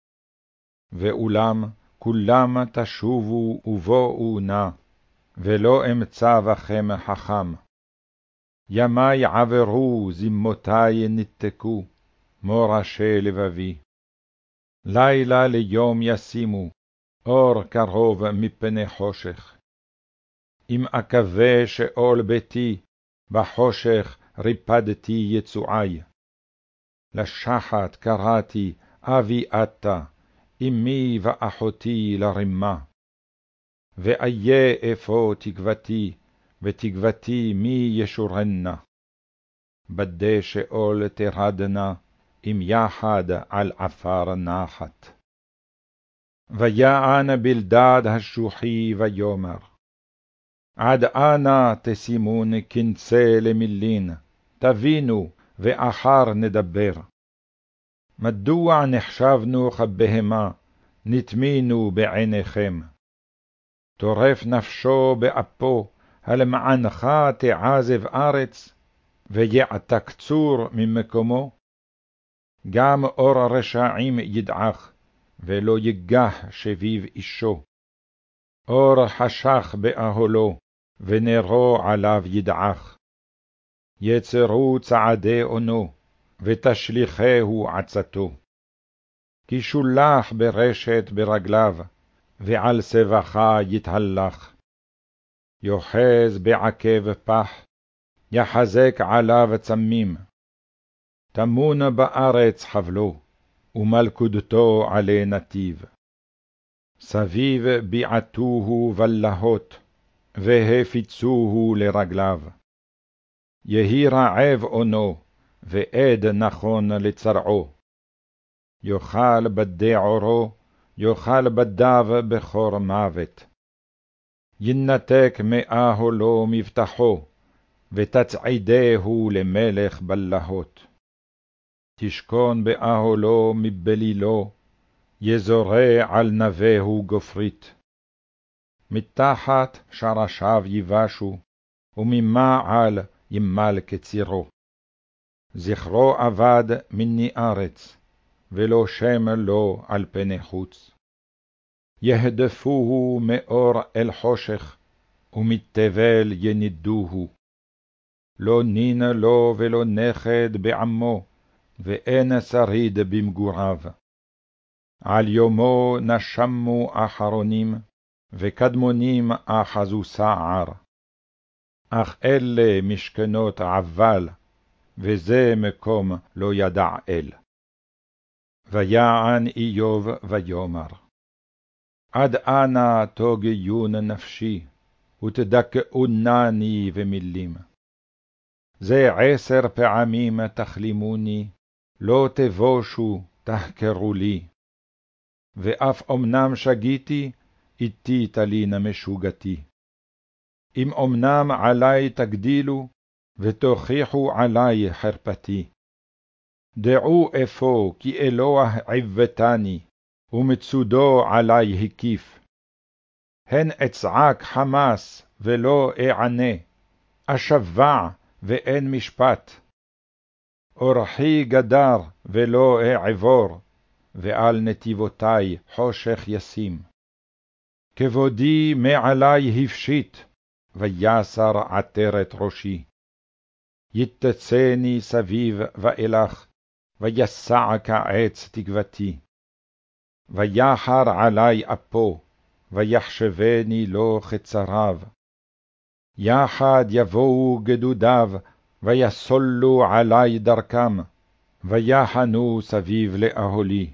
ואולם כולם תשובו ובואו נא, ולא אמצא בכם חכם. ימי עברו, זמותי נתקו, מורשי לבבי. לילה ליום ישימו, אור קרוב מפני חושך. אם אקווה שאול ביתי, בחושך ריפדתי יצועי. לשחת קראתי, אבי אתה, אמי ואחותי לרמה. ואיה אפוא תקוותי, ותקוותי מי ישורנה. בדי שאול תרדנה, אם יחד על עפר נחת. ויען בלדד השוחי ויאמר, עד אנה תשימון קנצה למילין, תבינו, ואחר נדבר. מדוע נחשבנו כבהמה, נטמינו בעיניכם? טורף נפשו באפו, הלמענך תעזב ארץ, ויעתק צור ממקומו? גם אור רשעים ידעך, ולא יגח שביב אישו. אור חשך באהלו, ונרו עליו ידעך. יצרו צעדי אונו, ותשליכהו עצתו. כי שולח ברשת ברגליו, ועל סבכה יתהלך. יוחז בעקב פח, יחזק עליו צמים. טמון בארץ חבלו, ומלכודתו עלי נתיב. סביב ביעטוהו בלהות, והפיצוהו לרגליו. יהי רעב אונו, ועד נכון לצרעו. יאכל בדי עורו, יאכל בדיו בכור מוות. ינתק מאהלו מבטחו, ותצעידהו למלך בלהות. תשכון באהלו מבלילו, יזורה על נבהו גופרית. מתחת שרשיו יבשו, וממעל ימל כצירו. זכרו אבד מני ארץ, ולא שם לו על פני חוץ. יהדפוהו מאור אל חושך, ומתבל ינידוהו. לא נין לו ולא נכד בעמו, ואין שריד במגוריו. על יומו נשמו אחרונים, וקדמונים אחזו סער. אך אלה משכנות עבל, וזה מקום לא ידע אל. ויען איוב ויאמר, עד אנה תוגיון נפשי, ותדכאונני במילים. זה עשר פעמים תכלימוני, לא תבושו, תחקרו לי. ואף אמנם שגיתי, איתי תלין משוגתי. אם אמנם עלי תגדילו, ותוכיחו עלי חרפתי. דעו אפוא כי אלוה עיוותני, ומצודו עלי הקיף. הן אצעק חמס ולא אענה, אשבע ואין משפט. אורחי גדר ולא אעבור, ועל נתיבותי חושך ישים. כבודי מעלי הפשיט, ויסר עטרת ראשי. יתצני סביב ואילך, ויסע כעץ תקוותי. ויחר עלי אפו, ויחשבני לו חצריו. יחד יבואו גדודיו, ויסולו עלי דרכם, ויחנו סביב לאהולי.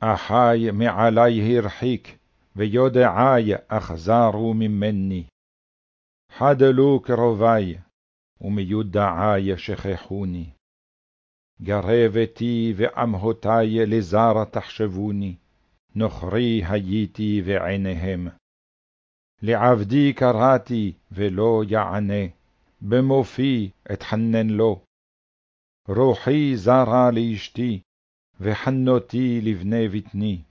אחי מעלי הרחיק, ויודעי אחזרו ממני. חדלו קרובי, ומיודעי שכחוני. גרבתי ועמהותי לזר תחשבוני, נוכרי הייתי בעיניהם. לעבדי קראתי ולא יענה, במופי אתחנן לו. רוחי זרה לאשתי, וחנותי לבני בטני.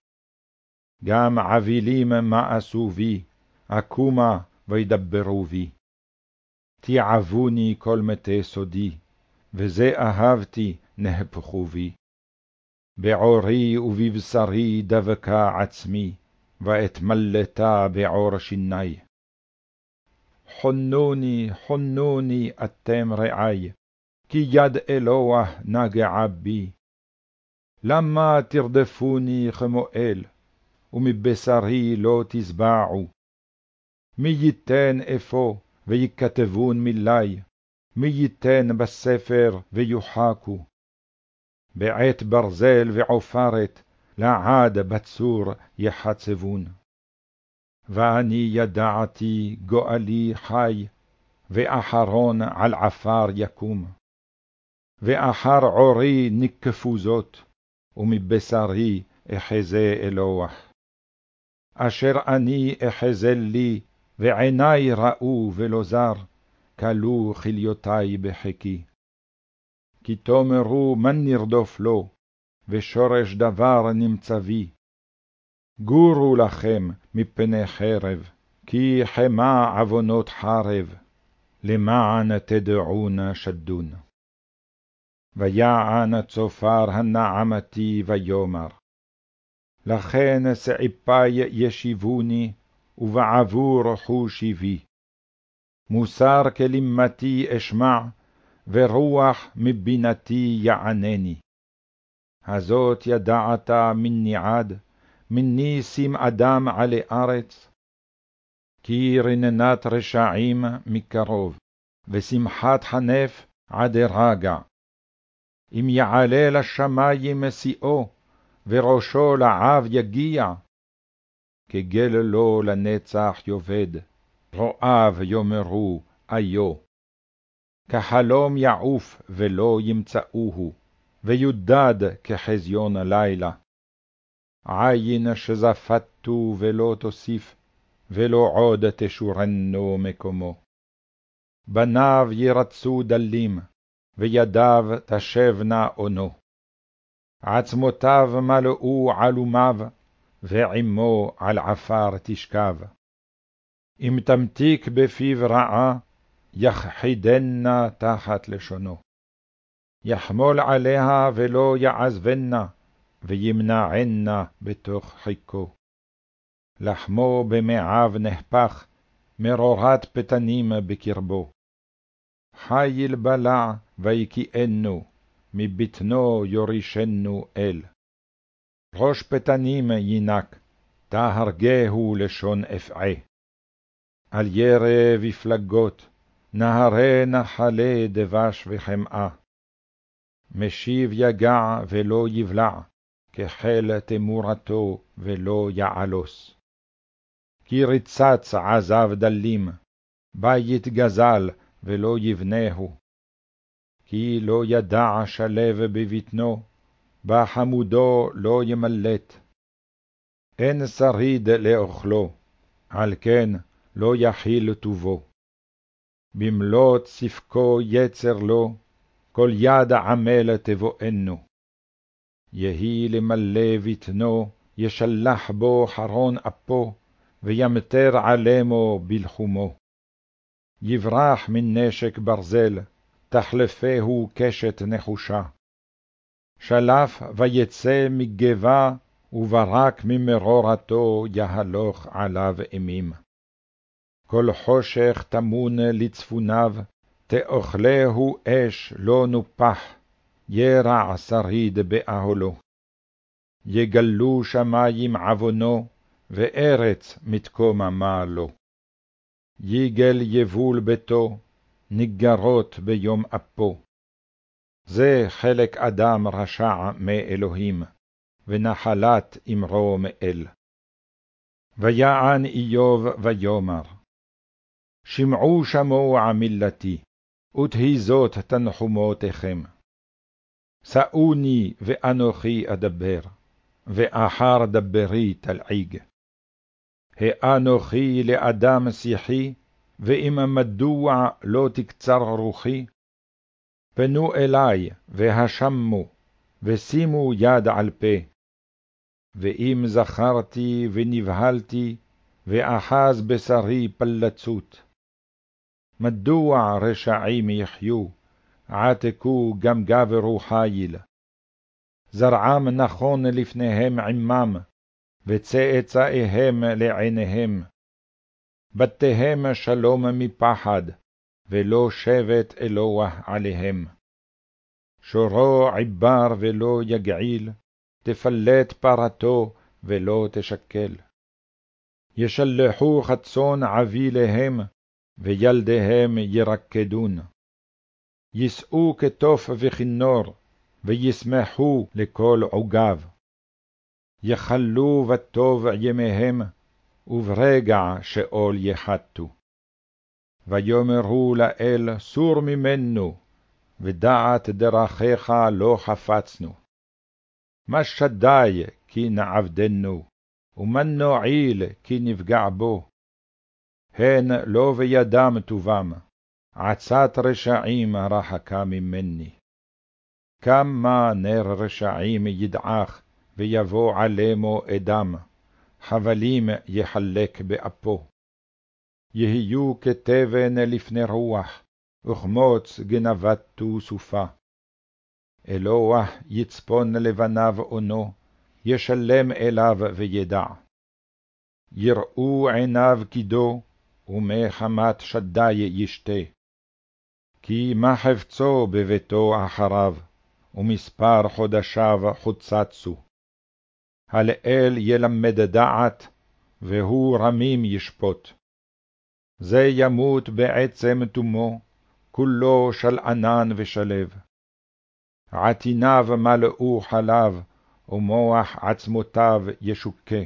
גם עבילים מאסו בי, אקומה וידברו בי. תיעבוני כל מתי סודי, וזה אהבתי נהפכו בי. בעורי ובבשרי דבקה עצמי, ואתמלתה בעור שיני. חונוני, חונוני אתם רעי, כי יד אלוה נגעה בי. למה תרדפוני כמו אל, ומבשרי לא תשבעו? מי ייתן אפוא ויכתבון מילי, מי ייתן בספר ויוחקו. בעת ברזל ועופרת, לעד בצור יחצבון. ואני ידעתי גואלי חי, ואחרון על עפר יקום. ואחר עורי נקפו זאת, ומבשרי אחזה אלוה. אשר אני אחזה לי, ועיני ראו ולא זר, כלו כליותי בחיקי. כי תאמרו מן נרדוף לו, ושורש דבר נמצא בי. גורו לכם מפני חרב, כי חמה עוונות חרב, למען תדעון שדון. ויען צופר הנעמתי ויאמר, לכן סעיפי ישיבוני, ובעבור חושי. מוסר כלימתי אשמע, ורוח מבינתי יענני. הזאת ידעת מני עד, מני שים אדם עלי ארץ. כי רננת רשעים מקרוב, ושמחת חנף עד רגע. אם יעלה לשמים שיאו, וראשו לעב יגיע, כגל לו לנצח יאבד, רועיו יאמרו איו. כחלום יעוף ולא ימצאוהו, ויודד כחזיון הלילה. עין שזפתו ולא תוסיף, ולא עוד תשורנו מקומו. בניו ירצו דלים, וידיו תשבנה אונו. עצמותיו מלאו עלומיו, ועמו על עפר תשכב. אם תמתיק בפיו רעה, יכחידנה תחת לשונו. יחמול עליה ולא יעזבנה, וימנענה בתוך חיכו. לחמו במעיו נחפך, מרורת פתנים בקרבו. חיל בלע ויקיאנו, מבטנו יורישנו אל. ראש פתנים יינק, תהרגהו לשון אפעה. על ירא ופלגות, נהרי נחלי דבש וחמאה. משיב יגע ולא יבלע, כחל תמורתו ולא יעלוס. כי ריצץ עזב דלים, בית גזל ולא יבנהו. כי לא ידע שלו בבטנו, בחמודו לא ימלט. אין שריד לאוכלו, על כן לא יכיל טובו. במלאת ספקו יצר לו, כל יד עמל תבואנו. יהי למלא בטנו, ישלח בו חרון אפו, וימטר עלמו בלחומו. יברח מנשק ברזל, תחלפהו קשת נחושה. שלף ויצא מגבה, וברק ממרורתו יהלוך עליו אימים. כל חושך טמון לצפוניו, תאכלהו אש לא נופח, ירע שריד באהלו. יגלו שמים עוונו, וארץ מתקוממה לו. יגל יבול ביתו, ניגרות ביום אפו. זה חלק אדם רשע מאלוהים, ונחלת אמרו מאל. ויען איוב ויאמר, שמעו שמוע מילתי, ותהי תנחומותיכם. שאוני ואנוכי אדבר, ואחר דברי תלעיג. האנוכי לאדם שיחי, ואם מדוע לא תקצר רוחי? פנו אלי והשמו, ושימו יד על פה. ואם זכרתי ונבהלתי, ואחז בשרי פלצות. מדוע רשעים יחיו, עתקו גם גברו חיל. זרעם נכון לפניהם עמם, וצאצאיהם לעיניהם. בתיהם שלום מפחד, ולא שבט אלוה עליהם. שורו עבר ולא יגעיל, תפלט פרתו ולא תשקל. ישלחו חצון עביליהם, וילדיהם ירקדון. יישאו כתוף וכינור, וישמחו לכל עוגב. יחלו בטוב ימיהם, וברגע שאול יחתו. ויאמרו לאל, סור ממנו, ודעת דרכיך לא חפצנו. מה שדי כי נעבדנו, ומה נועיל כי נפגע בו. הן לא בידם טובם, עצת רשעים רחקה ממני. כמה נר רשעים ידעך, ויבוא עלמו אדם, חבלים יחלק באפו. יהיו כתבן לפני רוח, וכמוץ גנבתו סופה. אלוה יצפון לבניו אונו, ישלם אליו וידע. יראו עיניו קידו, ומחמת שדי ישתה. כי מה חפצו בביתו אחריו, ומספר חודשיו חוצצו. הלאל ילמד דעת, והוא רמים ישפוט. זה ימות בעצם תומו, כולו של ענן ושלו. עטיניו מלאו חלב, ומוח עצמותיו ישוקה.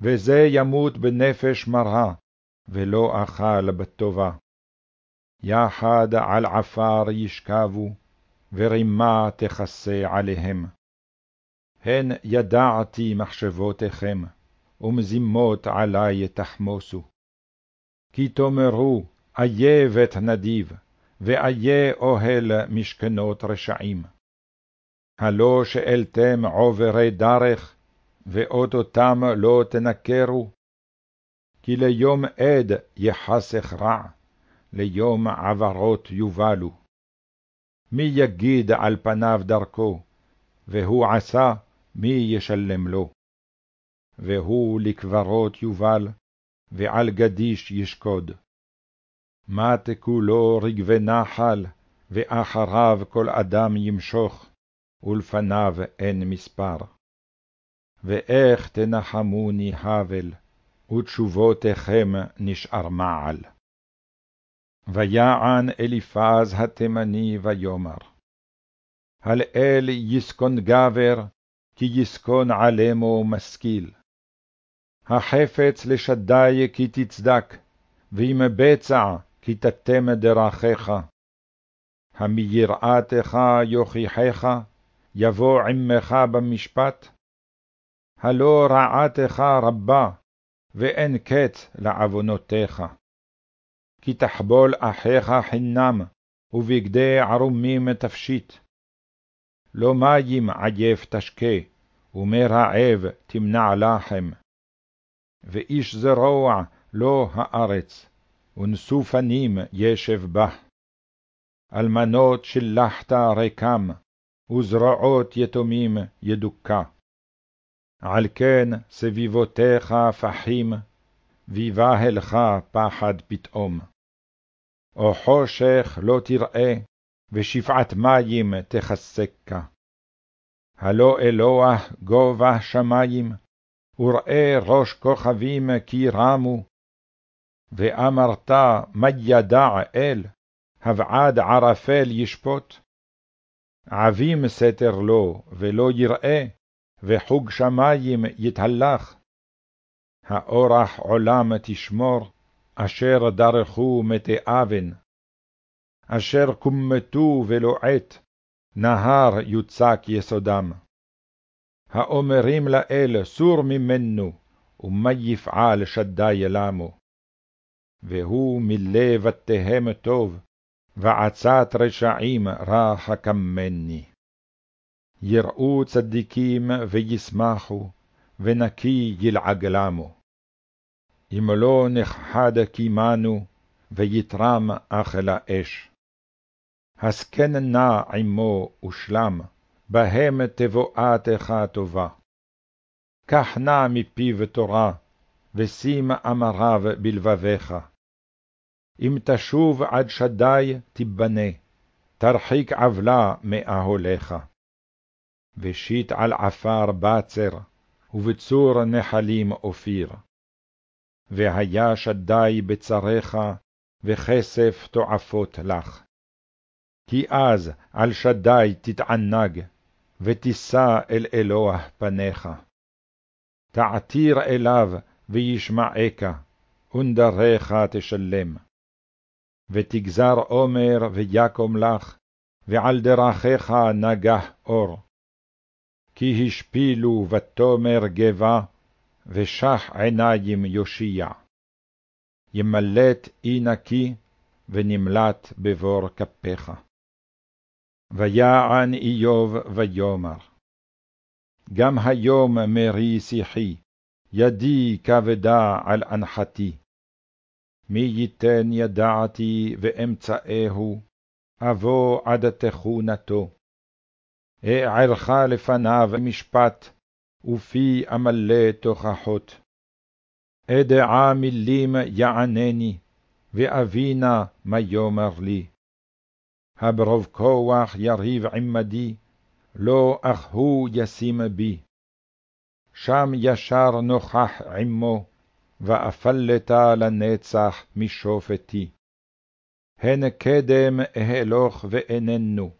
וזה ימות בנפש מרה, ולא אכל בטובה. יחד על עפר ישכבו, ורימה תכסה עליהם. הן ידעתי מחשבותיכם, ומזימות עלי תחמוסו. כי תאמרו, איה בית נדיב, ואיה אוהל משכנות רשעים. הלא שאלתם עוברי דרך, ואותותם לא תנכרו? כי ליום עד יחסך רע, ליום עברות יובלו. מי יגיד על פניו דרכו, והוא עשה, מי ישלם לו? והוא לקברות יובל, ועל גדיש ישקוד. מט כולו רגבי נחל, ואחריו כל אדם ימשוך, ולפניו אין מספר. ואיך תנחמוני הבל, ותשובותיכם נשאר מעל. ויען אליפז התימני ויאמר, הלאל יסכון גבר, כי יסכון עלמו משכיל. החפץ לשדי כי תצדק, ועם בצע כי תתם דרכיך. המיראתך יוכיחך, יבוא עמך במשפט. הלא רעתך רבה, ואין קץ לעוונותיך. כי תחבול אחיך חינם, ובגדי ערומים תפשיט. לא מים עייף תשקה, ומרעב תמנע לחם. ואיש זרוע לא הארץ, ונשוא פנים ישב בה. אלמנות שלחת ריקם, וזרועות יתומים ידוכא. על כן סביבותיך פחים, ויבהלך פחד פתאום. או חושך לא תראה, ושפעת מים תחסקה. הלא אלוה גובה שמים, וראה ראש כוכבים כי רמו. ואמרת, מה ידע אל, הבעד ערפל ישפוט? עבים סתר לו, ולא יראה, וחוג שמים יתהלך. האורח עולם תשמור, אשר דרכו מתי אבן. אשר כומתו ולא עת, נהר יוצק יסודם. האומרים לאל סור ממנו, ומה יפעל שדי למו. והוא מילא בתיהם טוב, ועצת רשעים רע חכמני. יראו צדיקים וישמחו, ונקי ילעג למו. אם לא נכחד קימנו, ויתרם אכלה אש. הסכן נא עמו ושלם, בהם תבואתך טובה. קח נא מפיו תורה, ושים אמריו בלבביך. אם תשוב עד שדי תיבנה, תרחיק עוולה מאהליך. ושיט על עפר בצר, ובצור נחלים אופיר. והיה שדי בצריך, וכסף תועפות לך. כי אז על שדי תתענג, ותישא אל אלוה פניך. תעתיר אליו וישמעך, ונדריך תשלם. ותגזר עומר ויקום לך, ועל דרכיך נגח אור. כי השפילו ותאמר גבה, ושח עיניים יושיע. ימלט אי נקי, ונמלט בבור כפיך. ויען איוב ויאמר, גם היום מרי שיחי, ידי כבדה על אנחתי. מי ייתן ידעתי ואמצאהו, אבוא עד תכונתו. אערך לפניו משפט, ופי אמלא תוכחות. אדעה מילים יענני, ואבינה מה יאמר לי. הברוב כוח יריב עמדי, לא אך הוא ישים בי. שם ישר נוכח עמו, ואפלתה לנצח משופטי. הן קדם אהלוך ואיננו,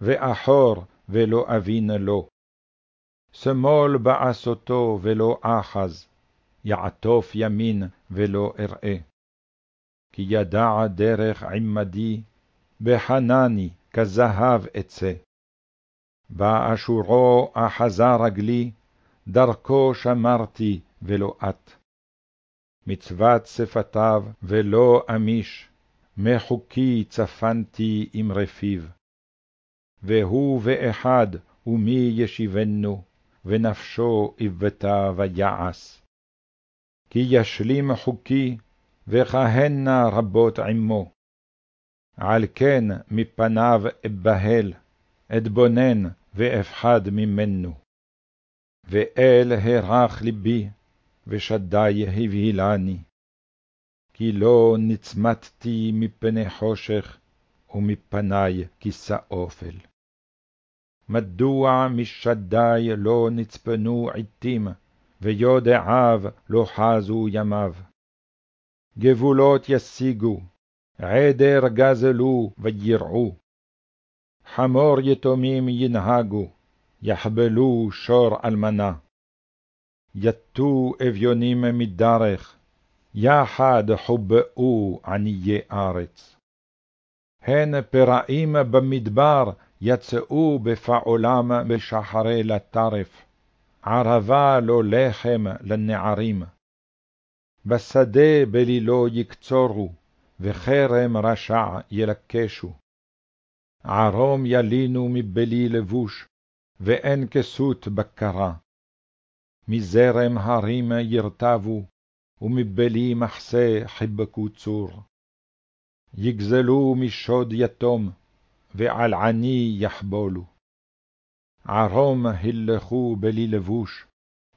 ואחור ולא אבין לו. שמאל בעשותו ולא אחז, יעטוף ימין ולא אראה. כי ידע דרך עמדי, בחנני כזהב אצא. באשורו אחזה רגלי, דרכו שמרתי ולא את. מצוות שפתיו ולא אמיש, מחוקי צפנתי עם רפיו. והוא ואחד, ומי ישיבנו, ונפשו איבתה ויעש. כי ישלים חוקי, וכהנה רבות עמו. על כן מפניו אבהל, אתבונן ואפחד ממנו. ואל הרך ליבי, ושדי הבהילני. כי לא נצמתתי מפני חושך, ומפני כיסה אופל. מדוע משדי לא נצפנו עתים, ויודעיו לא חזו ימיו? גבולות ישיגו, עדר גזלו וירעו. חמור יתומים ינהגו, יחבלו שור אלמנה. יטו אביונים מדרך, יחד חובאו עניי ארץ. הן פראים במדבר יצאו בפעולם בשחרי לטרף, ערבה לא לחם לנערים. בשדה בלילו יקצורו, וחרם רשע ילקשו. ערום ילינו מבלי לבוש, ואין כסות בקרה. מזרם הרים ירטבו, ומבלי מחסה חיבקו צור. יגזלו משוד יתום, ועל עני יחבולו. ערום הלכו בלי לבוש,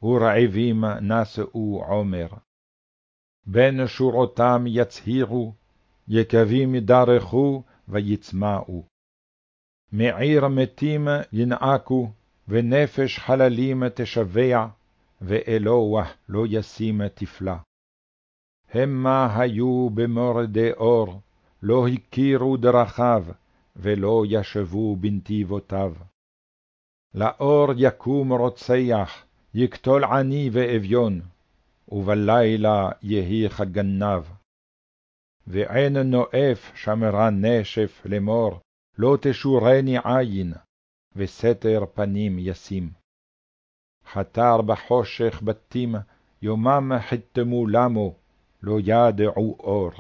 ורעבים נשאו עומר. בין שורותם יצהירו, יקבים דרכו ויצמאו. מעיר מתים ינעקו, ונפש חללים תשבע, ואלוה לא ישים תפלה. המה היו במורדי אור, לא הכירו דרכיו, ולא ישבו בנתיבותיו. לאור יקום רוצח, יקטול עני ואביון, ובלילה יהי כגנב. ועין נואף שמרה נשף לאמור, לא תשורני עין, וסתר פנים ישים. חתר בחושך בתים, יומם חתמו למו, לא ידעו אור.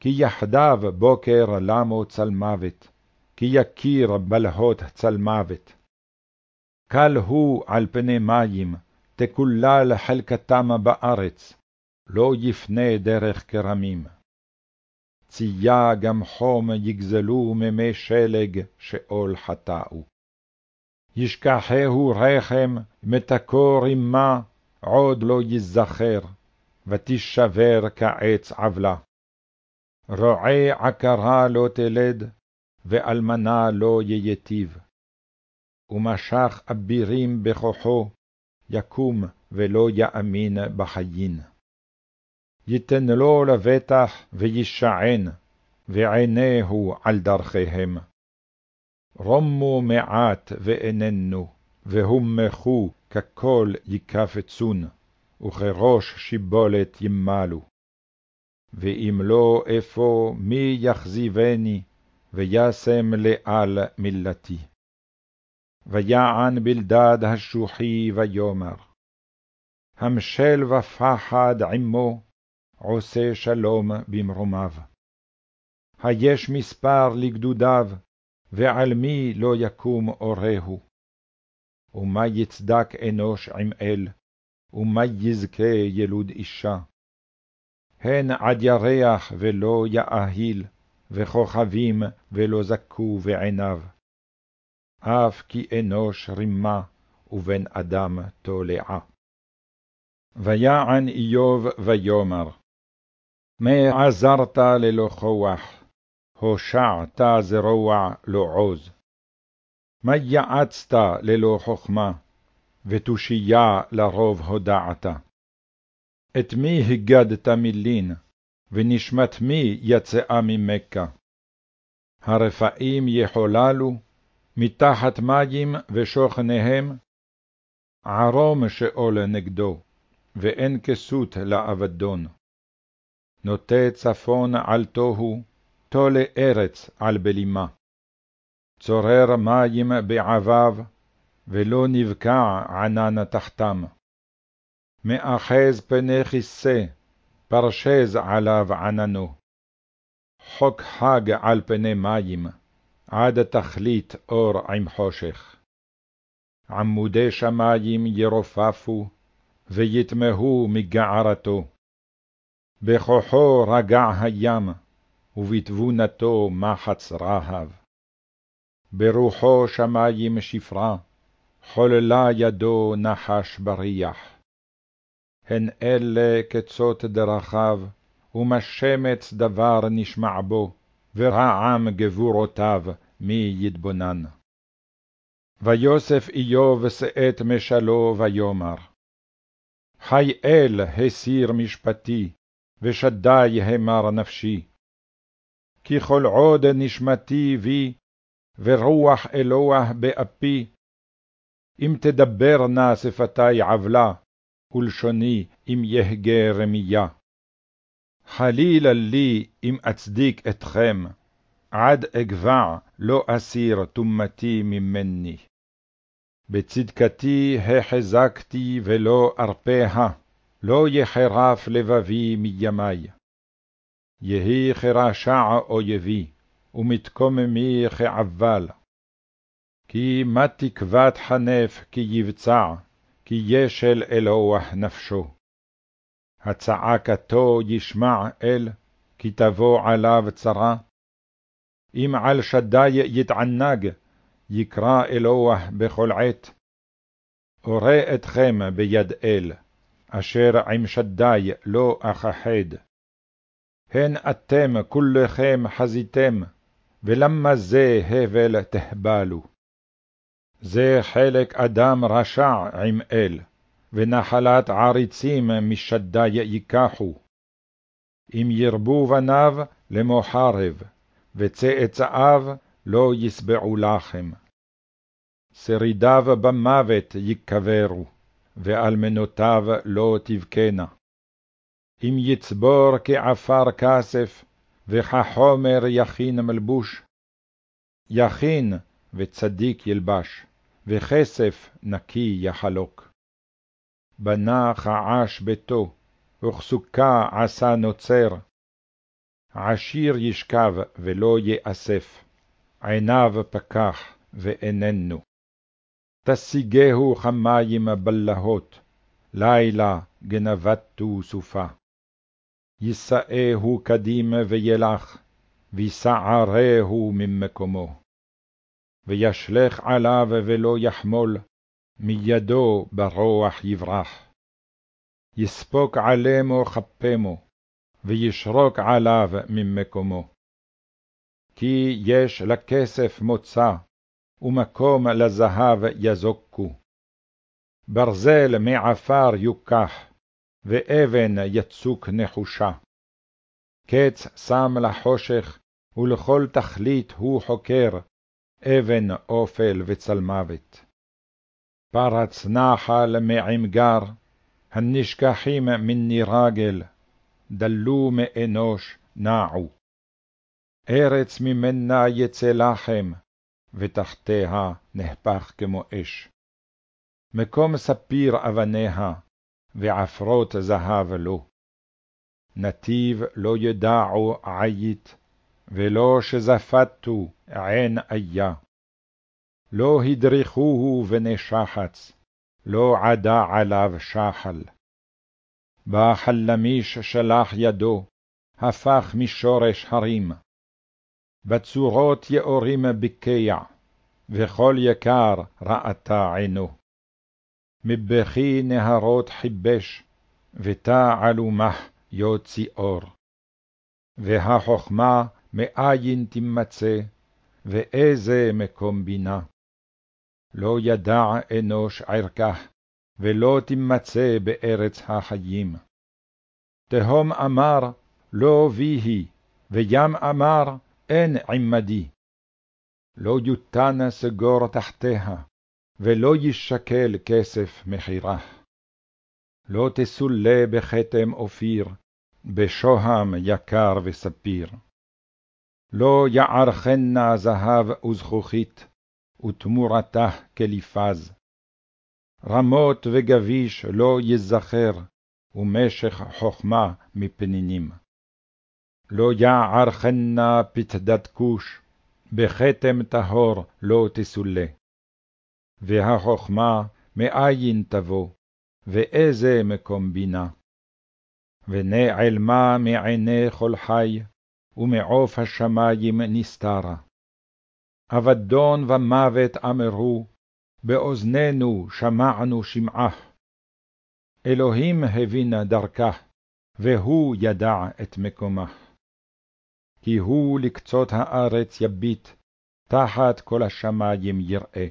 כי יחדיו בוקר למו צלמוות, כי יכיר בלהות צלמוות. קל הוא על פני מים, תקולל חלקתם בארץ, לא יפנה דרך כרמים. צייה גם חום יגזלו ממי שלג, שאול חטאו. ישכחהו רחם, מתקו רימה, עוד לא ייזכר, ותשבר כעץ עוולה. רועה עקרה לא תלד, ואלמנה לא ייטיב. ומשך אבירים בכוחו, יקום ולא יאמין בחיין. ייתן לו לבטח וישען, ועיניהו על דרכיהם. רומו מעט ואיננו, והומחו ככל יקפצון, וכראש שיבולת ימלו. ואם לא אפוא מי יחזיבני, וישם לאל מלתי. ויען בלדד השוחי ויאמר, המשל ופחד עמו, עושה שלום במרומיו. היש מספר לגדודיו, ועל מי לא יקום אורהו. ומה יצדק אנוש עם אל, ומה יזכה ילוד אישה. הן עד ירח ולא יאהיל, וכוכבים ולא זכו בעיניו. אף כי אנוש רימה, ובן אדם תולעה. ויען איוב ויאמר, מה עזרת ללא כוח, הושעת זרוע לא עוז. מה יעצת ללא חכמה, ותושייה לרוב הודעת. את מי הגדת מלין, ונשמת מי יצאה ממכה? הרפאים יחוללו, מתחת מים ושוכניהם, ערום שאול נגדו, ואין כסות לאבדון. נוטה צפון על תוהו, תולה ארץ על בלימה. צורר מים בעביו, ולא נבקע ענן תחתם. מאחז פני כיסא, פרשז עליו עננו. חוק חג על פני מים, עד תכלית אור עם חושך. עמודי שמים ירופפו, ויתמהו מגערתו. בכוחו רגע הים, ובתבונתו מחץ רהב. ברוחו שמים שפרה, חוללה ידו נחש בריח. הן אלה קצות דרכיו, ומשמץ דבר נשמע בו, ורעם גבורותיו מי יתבונן. ויוסף איוב שאת משלו ויאמר, חי אל הסיר משפטי, ושדי המר נפשי. כי כל עוד נשמתי בי, ורוח אלוה באפי, אם תדבר נא שפתי עוולה, ולשוני אם יהגה רמיה. חלילה לי אם אצדיק אתכם, עד אגבע לא אסיר טומאתי ממני. בצדקתי החזקתי ולא ארפאה, לא יחרף לבבי מימי. יהי כרשע אויבי, ומתקוממי כעבל. כי מה תקוות חנף כי יבצע, כי ישל אלוה נפשו. הצעקתו ישמע אל, כי תבוא עליו צרה. אם על שדי יתענג, יקרא אלוה בכל עת. אורה אתכם ביד אל, אשר עם שדי לא אכחד. הן אתם כולכם חזיתם, ולמה זה הבל תהבלו? זה חלק אדם רשע עם אל, ונחלת עריצים משדי ייקחו. אם ירבו בניו למוחרב, וצאצאיו לא ישבעו לחם. שרידיו במוות יקברו, ואלמנותיו לא תבכנה. אם יצבור כעפר כסף, וכחומר יכין מלבוש. יכין וצדיק ילבש, וכסף נקי יחלוק. בנה חעש ביתו, וכסוכה עשה נוצר. עשיר ישכב ולא יאסף, עיניו פקח ואיננו. תשיגהו כמים בלהות, לילה גנבתו סופה. יישאהו קדים וילך, ויסערהו ממקומו. וישלך עליו ולא יחמול, מידו ברוח יברח. יספוק עלמו כפמו, וישרוק עליו ממקומו. כי יש לכסף מוצא, ומקום לזהב יזוקו. ברזל מעפר יוקח, ואבן יצוק נחושה. קץ שם לחושך, ולכל תכלית הוא חוקר, אבן אופל וצלמוות. פרץ נחל מעמגר, הנשכחים מני רגל, דלו מאנוש נעו. ארץ ממנה יצא לחם, ותחתיה נהפך כמו אש. מקום ספיר אבניה, ועפרות זהב לו. נתיב לא ידעו עית, ולא שזפתו עין איה. לא הדריכוהו בני שחץ, לא עדה עליו שחל. בא חלמיש שלח ידו, הפך משורש הרים. בצורות יאורים בקע, וכל יקר ראתה עינו. מבכי נהרות חיבש, ותע עלומך יוציא אור. והחכמה מאין תימצא, ואיזה מקום בינה. לא ידע אנוש ערכה, ולא תימצא בארץ החיים. תהום אמר, לא ויהי, וים אמר, אין עמדי. לא יותן סגור תחתיה, ולא ישקל כסף מחירה. לא תסולה בכתם אופיר, בשוהם יקר וספיר. לא יערכנה זהב וזכוכית, ותמורתה כליפז. רמות וגביש לא יזכר, ומשך חכמה מפנינים. לא יערכנה פתדת כוש, בכתם טהור לא תסולה. והחכמה מאין תבוא, ואיזה מקום בינה. ונעלמה מעיני כל חי, ומעוף השמים נסתרה. אבדון ומוות אמרו, באוזנינו שמענו שמעה. אלוהים הבין דרכה, והוא ידע את מקומה. כי הוא לקצות הארץ יביט, תחת כל השמים יראה.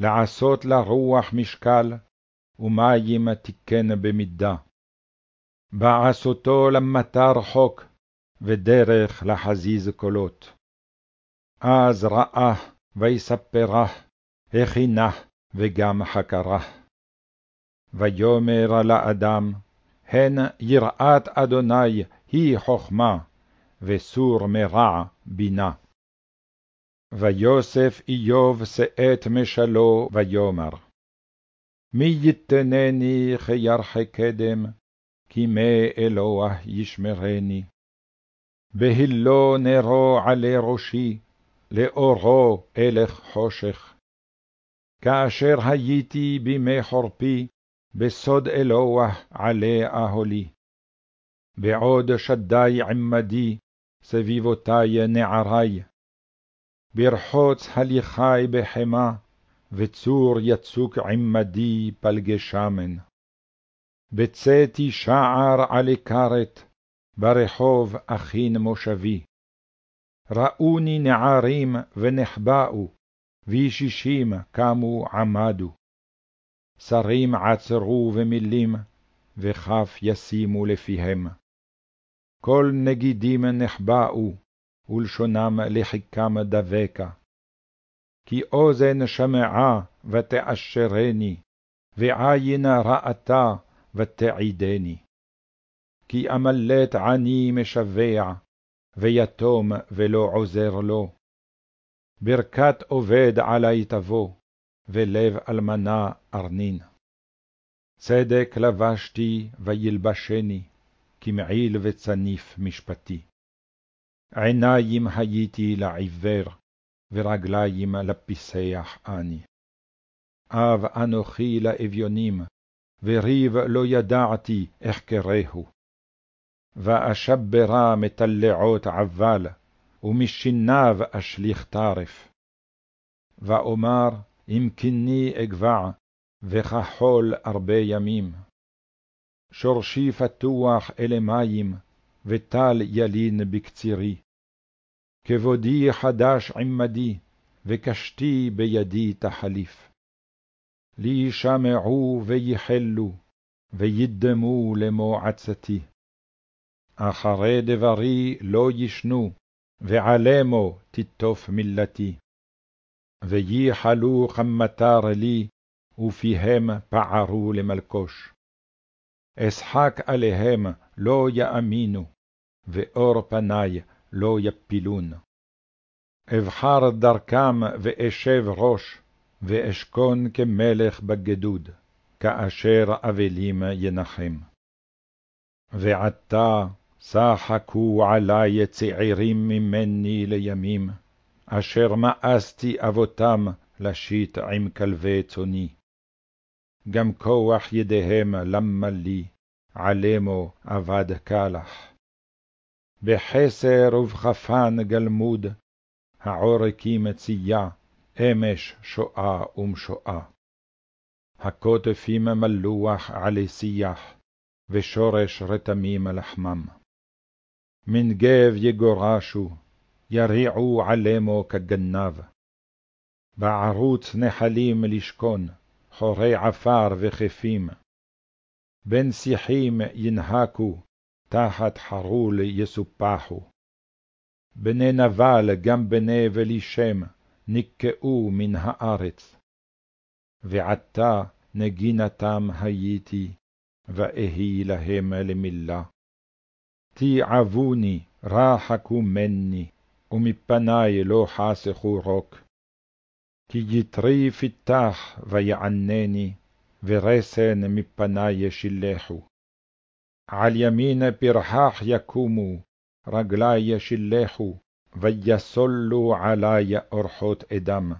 לעשות לרוח משקל, ומים תיקן במידה. בעשותו למטר חוק, ודרך לחזיז קולות. אז ראה ויספרה, הכינה וגם חקרה. ויאמר על האדם, הן יראת אדוני היא חכמה, וסור מרע בינה. ויוסף איוב שאת משלו, ויאמר, מי יתנני כירחי קדם, כי מי אלוה ישמרני. בהילו נרו עלי ראשי, לאורו אלך חושך. כאשר הייתי בימי חורפי, בסוד אלוה עלי אהולי. בעוד שדי עמדי, סביבותי נערי. ברחוץ הליכי בחמה, וצור יצוק עמדי פלגי שמן. בצאתי שער עלי כרת, ברחוב אחין מושבי. ראוני נערים ונחבאו, וישישים קמו עמדו. שרים עצרו ומילים, וכף ישימו לפיהם. כל נגידים נחבאו, ולשונם לחיקם דבקה. כי אוזן שמעה ותאשרני, ועין ראתה ותעידני. כי אמלט עני משבע, ויתום ולא עוזר לו. ברכת עובד עלי תבוא, ולב אלמנה ארנין. צדק לבשתי וילבשני, כמעיל וצניף משפטי. עיניים הייתי לעיוור, ורגליים לפיסח אני. אב אנוכי לאביונים, וריב לא ידעתי אחקרהו. ואשברה מטלעות עבל, ומשיניו אשליך טרף. ואומר, אם כני אגבע, וכחול הרבה ימים. שורשי פתוח אלה מים, וטל ילין בקצירי. כבודי חדש עמדי, וקשתי בידי תחליף. לי שמעו וייחלו, וידמו למועצתי. אחרי דברי לא ישנו, ועלמו תטוף מלתי. וייחלו חמתר לי, ופיהם פערו למלקוש. אשחק עליהם לא יאמינו, ואור פני לא יפילון. אבחר דרכם ואשב ראש, ואשכון כמלך בגדוד, כאשר אבלים ינחם. ועתה שחקו עלי צעירים ממני לימים, אשר מאסתי אבותם לשית עם כלבי צאני. גם כוח ידיהם למה לי, עלמו אבד קלח. בחסר ובחפן גלמוד, העורקים צייה, אמש שואה ומשואה. הכותפים מלוח עלי שיח, ושורש רתמים לחמם. מנגב יגורשו, יריעו עלמו כגנב. בערוץ נחלים לשכון, חורי עפר וכפים. בין שיחים ינהקו, תחת חרול יסופחו. בני נבל גם בני ולישם, נקעו מן הארץ. ועתה נגינתם הייתי, ואהי להם למילה. תיעבוני, רחקו מני, ומפני לא חסכו רוק. כי יתרי פיתח ויענני, ורסן מפני ישילחו. על ימין פרחח יקומו, רגלי ישילחו, ויסולו עלי אורחות אדם.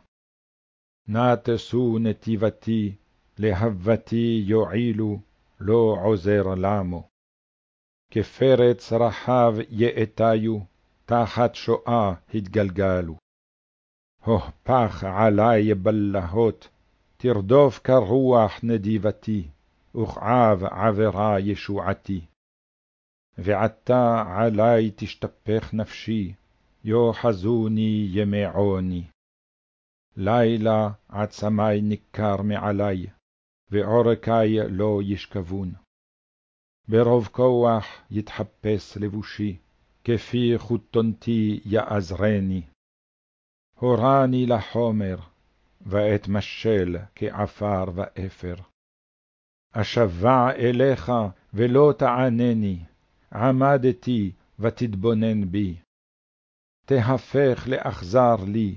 נא תשאו נתיבתי, להבתי יועילו, לא עוזר למו. כפרץ רחב יאטיו, תחת שואה התגלגלו. הופח עלי בלהות, תרדוף כרוח נדיבתי, וכעב עבירה ישועתי. ועתה עלי תשתפך נפשי, יאחזוני ימי עוני. לילה עצמי ניכר מעלי, ועורקי לא ישכבון. ברוב כוח יתחפש לבושי, כפי חותונתי יעזרני. הורני לחומר, ואת משל כעפר ואפר. אשבע אליך ולא תענני, עמדתי ותתבונן בי. תהפך לאכזר לי,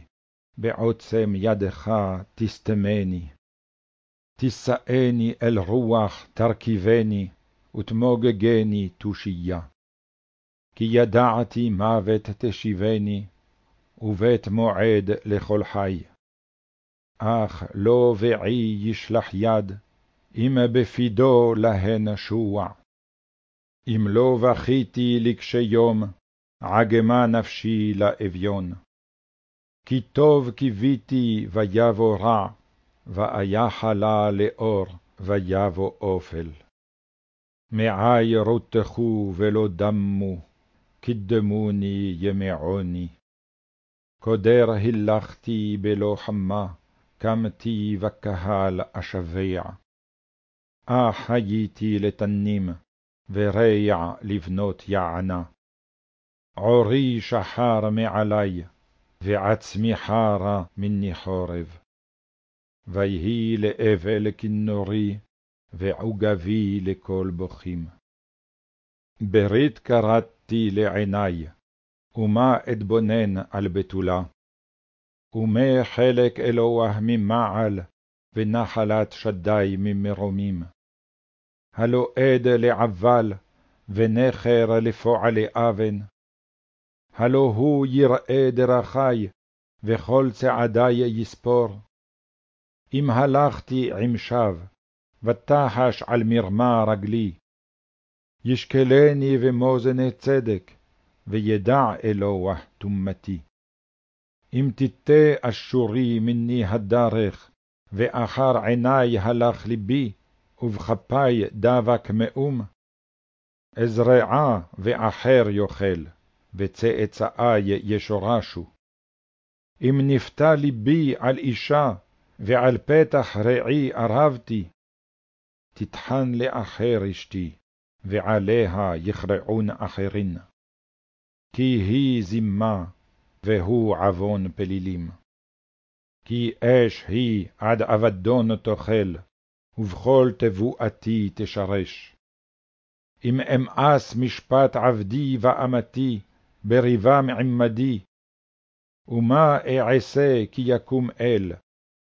בעוצם ידך תסתמני. תישאני אל רוח תרכיבני, ותמוגגני תושייה. כי ידעתי מוות תשיבני, ובית מועד לכל חי. אך לא ועי ישלח יד, אם בפידו להן שוע. אם לא בכיתי לקשי יום, עגמה נפשי לאביון. כי טוב קיוויתי ויבוא רע, חלה לאור, ויבוא אופל. מעי רותחו ולא דמו, קדמוני ימי עוני. קודר הילכתי בלא חמה, קמתי בקהל אשבע. אך הייתי לתנים, ורע לבנות יענה. עורי שחר מעלי, ועצמי חרה מני חורב. ויהי לאבל כנורי, ועוגבי לכל בוכים. ברית קראתי לעיני, ומה אתבונן על בתולה? ומה חלק אלוה ממעל, ונחלת שדי ממרומים. הלא עד לעבל, ונכר לפועלי אבן. הלא הוא יראה דרכי, וכל צעדי יספור. אם הלכתי עם שב, ותחש על מרמה רגלי. ישקלני במאזני צדק, וידע אלוה טומאתי. אם תיטה אשורי מני הדרך, ואחר עיני הלך ליבי, ובכפי דבק מאום. אזרעה ואחר יאכל, וצאצאי ישורשו. אם נפתה ליבי על אישה, ועל פתח רעי ערבתי, תטחן לאחר אשתי, ועליה יכרעון אחרין. כי היא זימה, והוא עוון פלילים. כי אש היא עד אבדון תאכל, ובכל תבואתי תשרש. אם אמאס משפט עבדי ואמתי, בריבם עמדי, ומה אעשה כי יקום אל,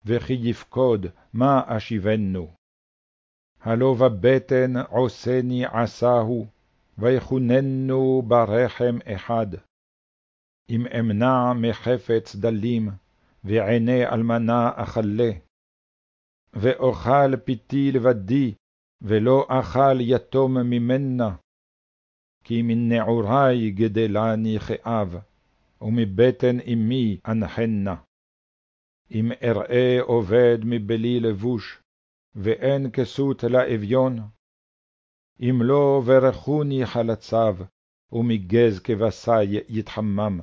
וכי יפקוד מה אשיבנו. הלא בבטן עושני עשהו, ויכוננו ברחם אחד. אם אמנע מחפץ דלים, ועיני אלמנה אכלה. ואוכל פיתי לבדי, ולא אכל יתום ממנה. כי מנעורי גדלני כאב, ומבטן אמי אנחנה. אם אראה עובד מבלי לבוש, ואין כסות לאביון, אם לא ברכוני חלציו, ומגז כבשי יתחמם.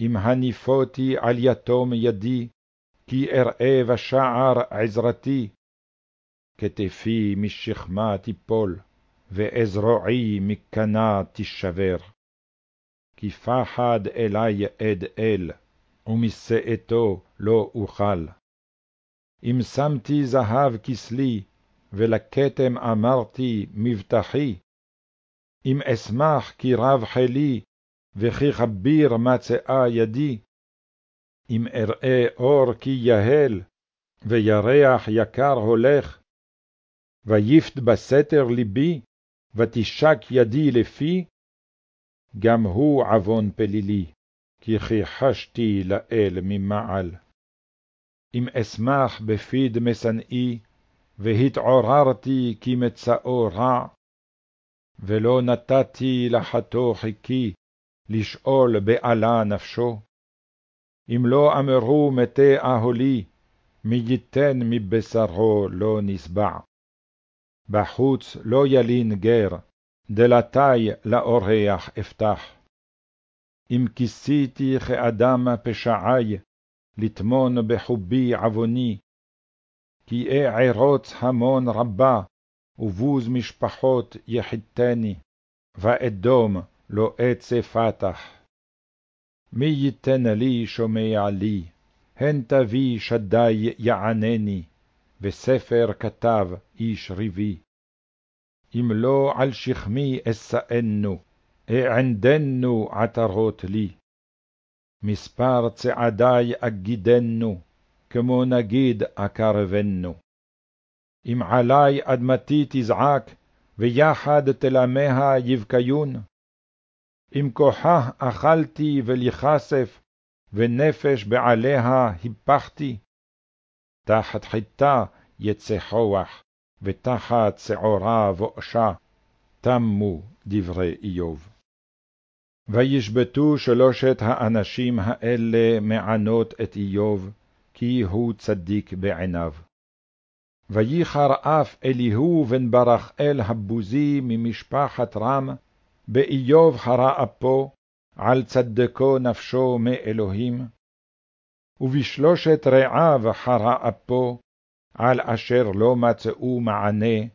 אם הניפותי על יתום ידי, כי אראה בשער עזרתי. כתפי משכמה תיפול, ואזרועי מקנה תישבר. כי פחד אלי עד אל, ומשאתו לא אוכל. אם שמתי זהב כסלי, ולכתם אמרתי מבטחי, אם אשמח כי רב חלי, וכי כביר מצאה ידי, אם אראה אור כי יהל, וירח יקר הולך, ויפת בסתר ליבי, ותשק ידי לפי, גם הוא עוון פלילי, כי כיחשתי לאל ממעל. אם אשמח בפיד משנאי, והתעוררתי כי מצאו רע, ולא נתתי לחתו חיכי, לשאול בעלה נפשו. אם לא אמרו מתי אהולי, מי ייתן מבשרו לא נסבע. בחוץ לא ילין גר, דלתי לאורח אפתח. אם כיסיתי כאדם פשעי, לטמון בחובי עווני. כי אערוץ המון רבה, ובוז משפחות יחיתני, ואדום לא אצא פתח. מי ייתן לי שומע לי, הן תביא שדי יענני, וספר כתב איש ריבי. אם לא על שכמי אשאנו, אענדנו עטרות לי. מספר צעדי אגידנו, כמו נגיד אקרבנו. אם עלי אדמתי תזעק, ויחד תלמיה יבקיון. אם כוחה אכלתי ולכסף, ונפש בעליה הפחתי. תחת חיטה יצא כוח, ותחת שעורה ואשה, תמו דברי איוב. וישבתו שלושת האנשים האלה מענות את איוב, כי הוא צדיק בעיניו. וייחר אף אליהו בן ברכאל הבוזי ממשפחת רם, באיוב חרה אפו, על צדקו נפשו מאלוהים. ובשלושת רעיו חרה אפו, על אשר לא מצאו מענה,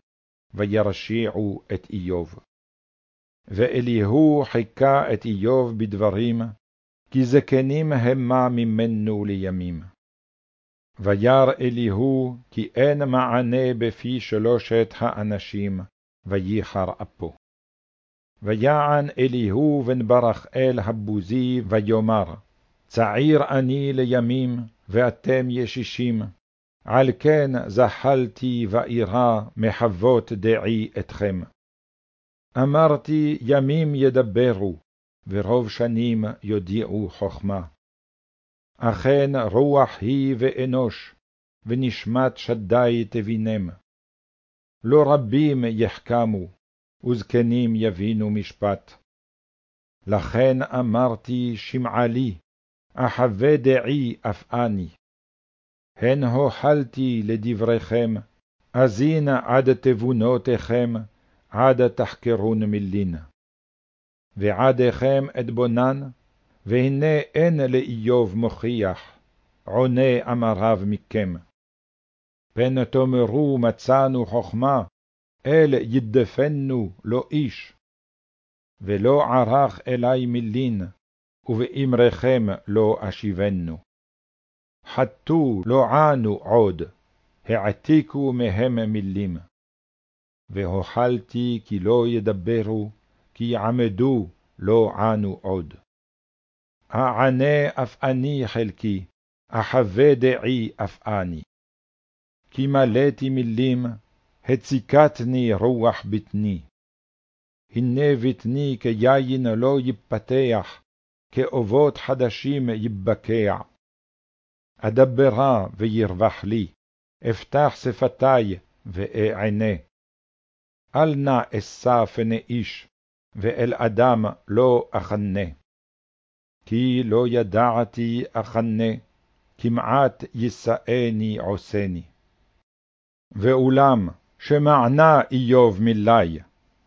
וירשיעו את איוב. ואליהו חיכה את איוב בדברים, כי זקנים המה ממנו לימים. וירא אליהו כי אין מענה בפי שלושת האנשים, וייחר אפו. ויען אליהו בן ברכאל הבוזי, ויאמר, צעיר אני לימים, ואתם ישישים, על כן זחלתי ואירע מחוות דעי אתכם. אמרתי ימים ידברו, ורוב שנים יודיעו חכמה. אכן רוח היא ואנוש, ונשמת שדי תבינם. לא רבים יחכמו, וזקנים יבינו משפט. לכן אמרתי שמעה לי, אחווה דעי אף אני. הן הוחלתי לדבריכם, אזין עד תבונותיכם, עד תחקרון מילין. ועדיכם אתבונן, והנה אין לאיוב מוכיח, עונה אמריו מכם. פן תאמרו מצאנו חכמה, אל ידפנו לא איש. ולא ערך אלי מילין, ובאמרכם לא אשיבנו. חטאו לא ענו עוד, העתיקו מהם מילים. והוחלתי כי לא ידברו, כי יעמדו לא ענו עוד. אענה אף אני חלקי, אחווה דעי אף אני. כי מלאתי מילים, הציקתני רוח בטני. הנה בטני כיין לא יפתח, כאובות חדשים יבקע. אדברה וירווח לי, אפתח שפתי ואענה. אל נא אשא פני איש, ואל אדם לא אחנה. כי לא ידעתי אחנה, כמעט יישאני עושני. ואולם, שמענה איוב מלי,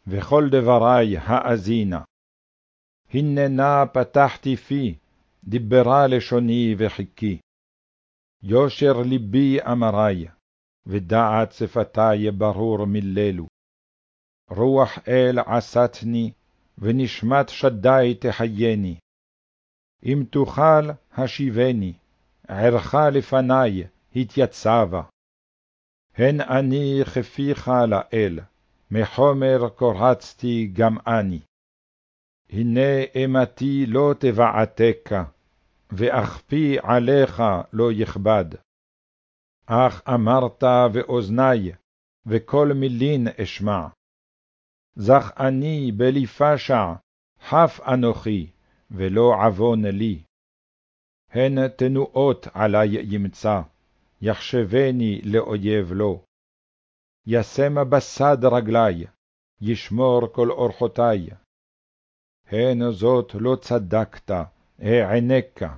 וכל דברי האזינה. הננה פתחתי פי, דיברה לשוני וחיכי. יושר ליבי אמרי, ודעת שפתי ברור מללו. רוח אל עשתני, ונשמת שדי תחייני. אם תוכל, השיבני, ערך לפני, התייצבה. הן אני כפיך לאל, מחומר קורצתי גם אני. הנה אימתי לא תבעתך, ואכפי עליך לא יכבד. אך אמרת ואוזני, וכל מילין אשמע. זך אני בלי פשע, חף אנוכי, ולא עוון לי. הן תנועות עלי ימצא, יחשבני לאויב לו. ישם בסד רגלי, ישמור כל אורחותי. הן זאת לא צדקת, הענקה,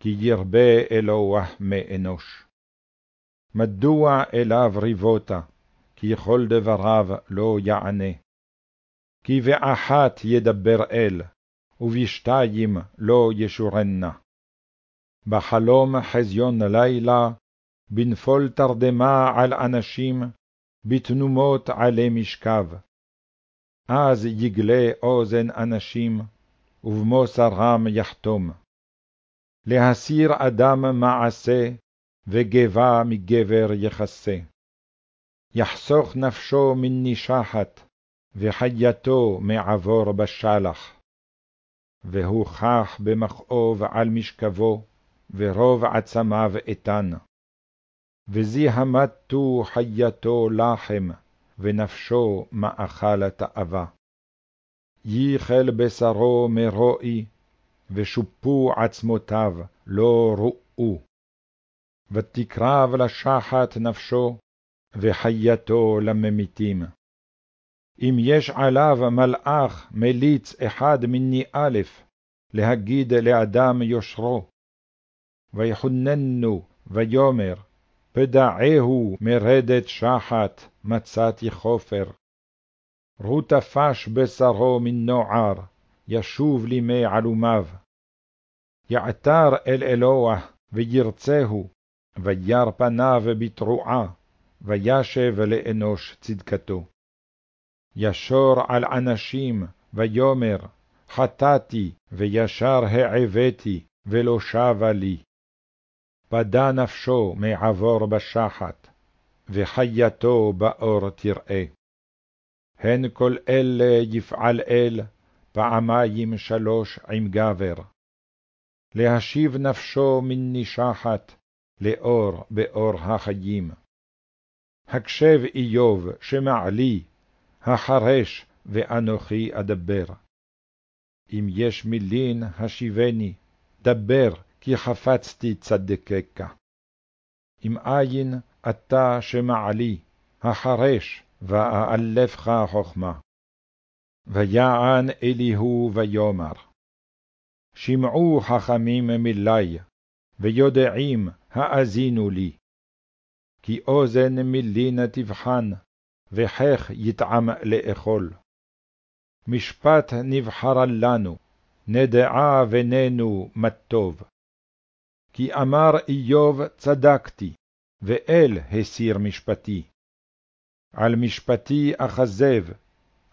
כי ירבה אלוה מאנוש. מדוע אליו ריבותה, כי כל דבריו לא יענה. כי באחת ידבר אל, ובשתיים לא ישורנה. בחלום חזיון לילה, בנפול תרדמה על אנשים, בתנומות עלי משכב. אז יגלה אוזן אנשים, ובמוסרם יחתום. להסיר אדם מעשה, וגבה מגבר יכסה. יחסוך נפשו מן נישחת, וחייתו מעבור בשלח. והוכח במכאוב על משכבו, ורוב עצמיו איתן. וזיהמתו חייתו לחם, ונפשו מאכל תאווה. ייחל בשרו מרועי, ושופו עצמותיו לא ראו. ותקרב לשחת נפשו, וחייתו לממיתים. אם יש עליו מלאך מליץ אחד מני א', להגיד לאדם יושרו. ויחוננו ויאמר, פדעהו מרדת שחת, מצאתי חופר. רות תפש בשרו מן נוער, ישוב לימי עלומיו. יעתר אל אלוה, וירצהו, וירא פניו בתרועה, וישב לאנוש צדקתו. ישור על אנשים, ויאמר, חטאתי, וישר העבדתי, ולא שבה לי. פדה נפשו מעבור בשחת, וחייתו באור תראה. הן כל אלה יפעל אל, פעמיים שלוש עם גבר. להשיב נפשו מן נישחת, לאור באור החיים. הקשב איוב, שמע לי, החרש, ואנוכי אדבר. אם יש מילין, השיבני, דבר, כי חפצתי צדקך. אם אין, אתה שמע לי, החרש, ואאלפך חכמה. ויען אליהו ויאמר, שמעו חכמים מלי, ויודעים האזינו לי. כי אוזן מילין תבחן, וחך יטעם לאכול. משפט נבחרה לנו, נדעה בנינו מה טוב. כי אמר איוב צדקתי, ואל הסיר משפטי. על משפטי אכזב,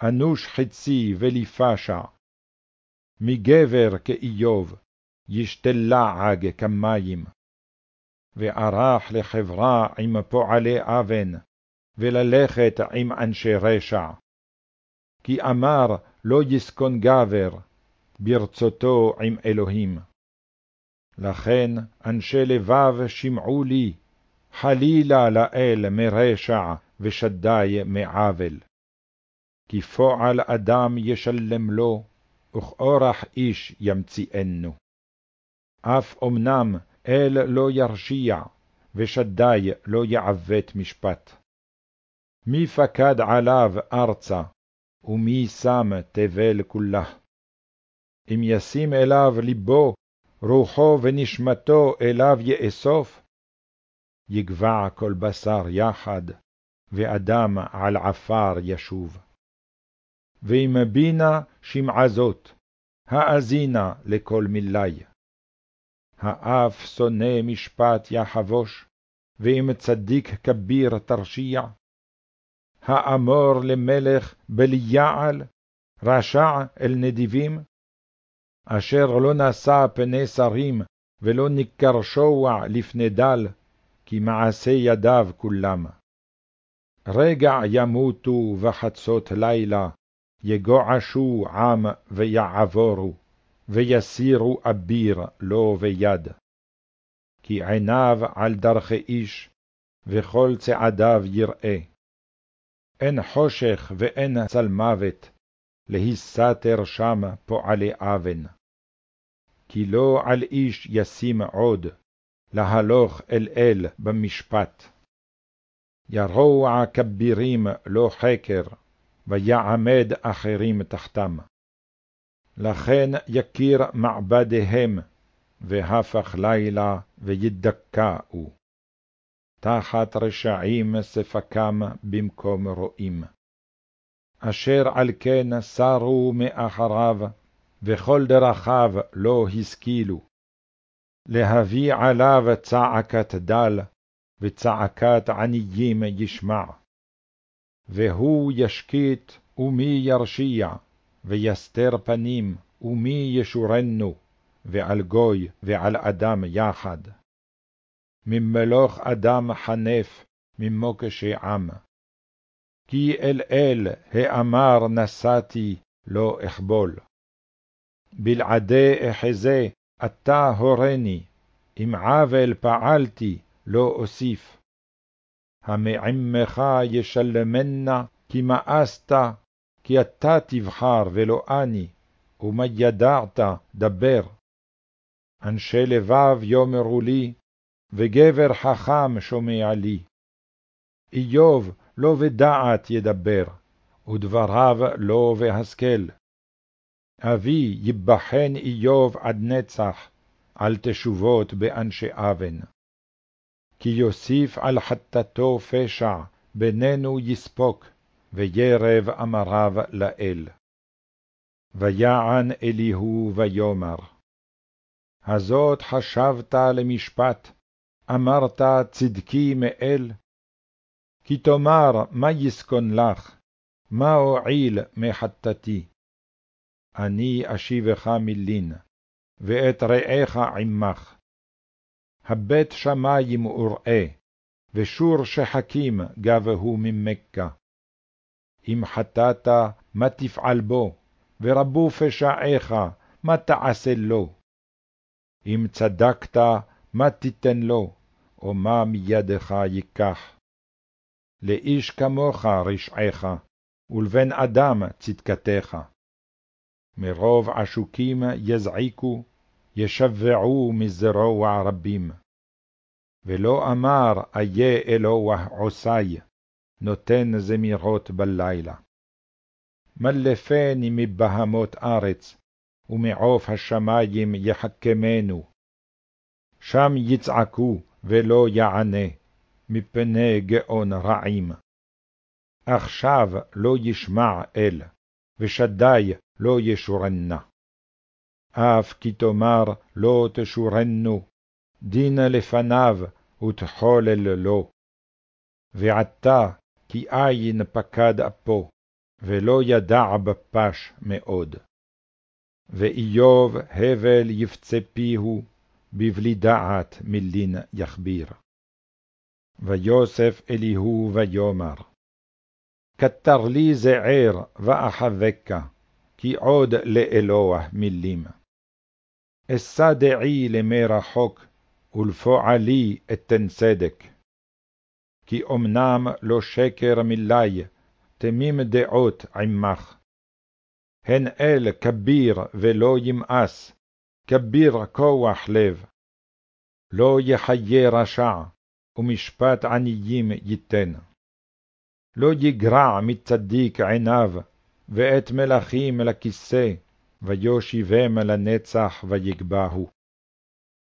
אנוש חצי ולפשע. מגבר כאיוב, ישתלה עג כמים. וערך לחברה עם פועלי אבן, וללכת עם אנשי רשע. כי אמר לא יסכון גבר, ברצותו עם אלוהים. לכן אנשי לבב שמעו לי, חלילה לאל מרשע, ושדי מעוול. כי פועל אדם ישלם לו, וכאורח איש ימציאנו. אף אמנם אל לא ירשיע, ושדי לא יעוות משפט. מי פקד עליו ארצה, ומי שם תבל כולה. אם ישים אליו ליבו, רוחו ונשמתו אליו יאסוף, יגבע כל בשר יחד, ואדם על עפר ישוב. ואם בינה שמעה זאת, האזינה לכל מילי. האף שונא משפט יחבוש, ואם צדיק כביר תרשיע. האמור למלך בליעל, רשע אל נדיבים, אשר לא נשא פני שרים, ולא ניכר שוע לפני דל, כי מעשה ידיו כולם. רגע ימותו וחצות לילה, יגועשו עם ויעבורו. ויסירו אביר לו ויד. כי עיניו על דרכי איש, וכל צעדיו יראה. אין חושך ואין צלמוות, להסתר שם פועלי אבן. כי לא על איש ישים עוד, להלוך אל אל במשפט. ירוע כבירים לא חקר, ויעמד אחרים תחתם. לכן יכיר מעבדיהם, והפך לילה וידכאו. תחת רשעים ספקם במקום רועים. אשר על כן סרו מאחריו, וכל דרכיו לא השכילו. להביא עליו צעקת דל, וצעקת עניים ישמע. והוא ישקיט, ומי ירשיע, ויסתר פנים, ומי ישורנו, ועל גוי ועל אדם יחד. ממלוך אדם חנף, ממוקשי עם. כי אל אל האמר נשאתי, לא אכבול. בלעדי אחזה, אתה הורני, אם עוול פעלתי, לא אוסיף. המעמך ישלמנה, כי מאסת, כי אתה תבחר ולא אני, ומה ידעת דבר. אנשי לבב יאמרו לי, וגבר חכם שומע לי. איוב לא בדעת ידבר, ודבריו לא בהשכל. אבי יבחן איוב עד נצח, על תשובות באנשי אבן. כי יוסיף על חטאתו פשע, בינינו יספוק, וירב אמריו לאל. ויען אליהו ויאמר, הזאת חשבת למשפט, אמרת צדקי מאל? כי תאמר, מה יסכון לך? מה הועיל מחטאתי? אני אשיבך מלין, ואת רעך עמך. הבט שמים וראה, ושור שחקים גבהו ממכה. אם חטאת, מה תפעל בו, ורבו פשעיך, מה תעשה לו? אם צדקת, מה תיתן לו, או מה מידך ייקח? לאיש כמוך רשעך, ולבן אדם צדקתך. מרוב עשוקים יזעיקו, ישבעו מזרוע רבים. ולא אמר איה אלוה עושי, נותן זמירות בלילה. מלפני מבהמות ארץ, ומעוף השמים יחכמנו. שם יצעקו ולא יענה, מפני גאון רעים. עכשיו לא ישמע אל, ושדי לא ישורנה. אף כי תאמר לא תשורנו, דין לפניו ותחולל לו. ועתה כי אין פקד אפו, ולא ידע בפש מאוד. ואיוב הבל יפצה פיהו, בבלי דעת מלין יכביר. ויוסף אליהו ויאמר, כתר לי זער ואחבקה, כי עוד לאלוה מילים. אשא דעי למי רחוק, ולפועלי אתן צדק. כי אמנם לא שקר מילי, תמים דעות עמך. הן אל כביר ולא ימאס, כביר כוח לב. לא יחיה רשע, ומשפט עניים ייתן. לא יגרע מצדיק עיניו, ואת מלכים לכיסא, ויושיבם לנצח ויגבהו.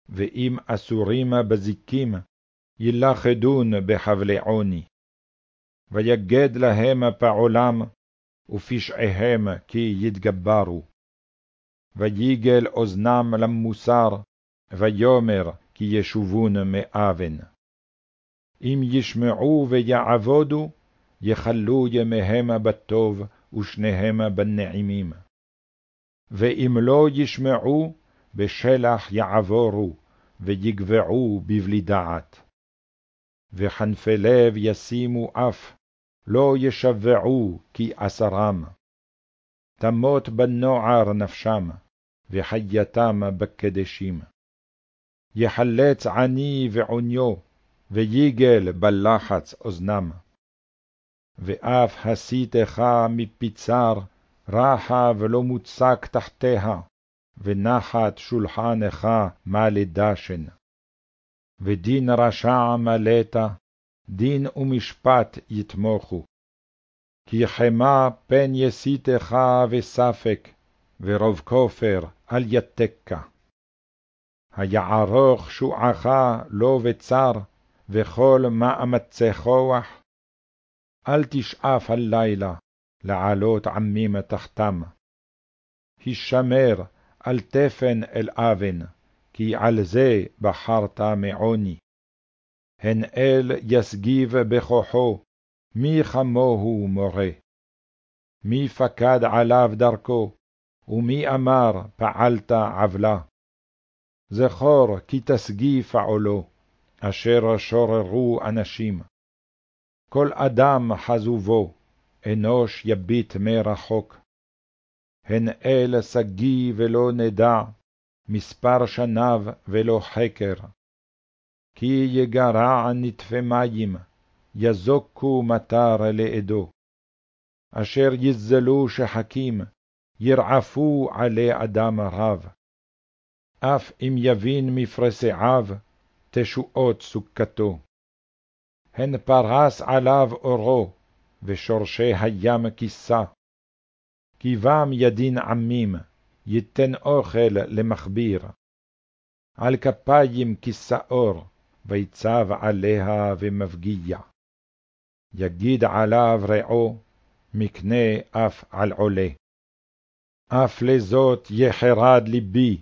ואם אסורים בזיקים, ילכדון בחבלי עוני. ויגד להם פעולם, ופשעיהם כי יתגברו. ויגל אוזנם למוסר, ויאמר כי ישובון מאבן. אם ישמעו ויעבודו, יכלו ימיהם בטוב, ושניהם בנעימים. ואם לא ישמעו, בשלח יעבורו, ויגבעו בבלי דעת. וחנפי לב ישימו אף, לא ישבעו כי עשרם. תמות בנוער נפשם, וחייתם בקדשים. יחלץ עני ועוניו, ויגל בלחץ אוזנם. ואף הסיתך מפיצר, רחה ולא מוצק תחתיה, ונחת שולחנך מה לדשן. ודין רשע מלאת, דין ומשפט יתמוכו. כי חמה פן יסיתך וספק, ורוב כופר אל יתקה. היערוך שועך לא בצר, וכל מאמצי כוח. אל תשאף הלילה, לעלות עמים תחתם. הישמר, אל תפן אל אבן, כי על זה בחרת מעוני. הן אל יסגיב בכוחו, מי כמוהו מורה. מי פקד עליו דרכו, ומי אמר פעלת עוולה. זכור כי תסגי פעולו, אשר שוררו אנשים. כל אדם חזו בו, אנוש יביט מרחוק. הן אל שגיא ולא נדע, מספר שניו ולא חקר. כי יגרע נטפי מים, יזוקו מטר לעדו. אשר יזלו שחקים, ירעפו עלי אדם רב. אף אם יבין מפרסעיו, תשועות סוכתו. הן פרס עליו אורו, ושורשי הים כיסה. כי בם ידין עמים, ייתן אוכל למכביר. על כפיים כיסה אור, ויצב עליה ומפגיע. יגיד עליו רעו, מקנה אף על עולה. אף לזאת יחרד ליבי,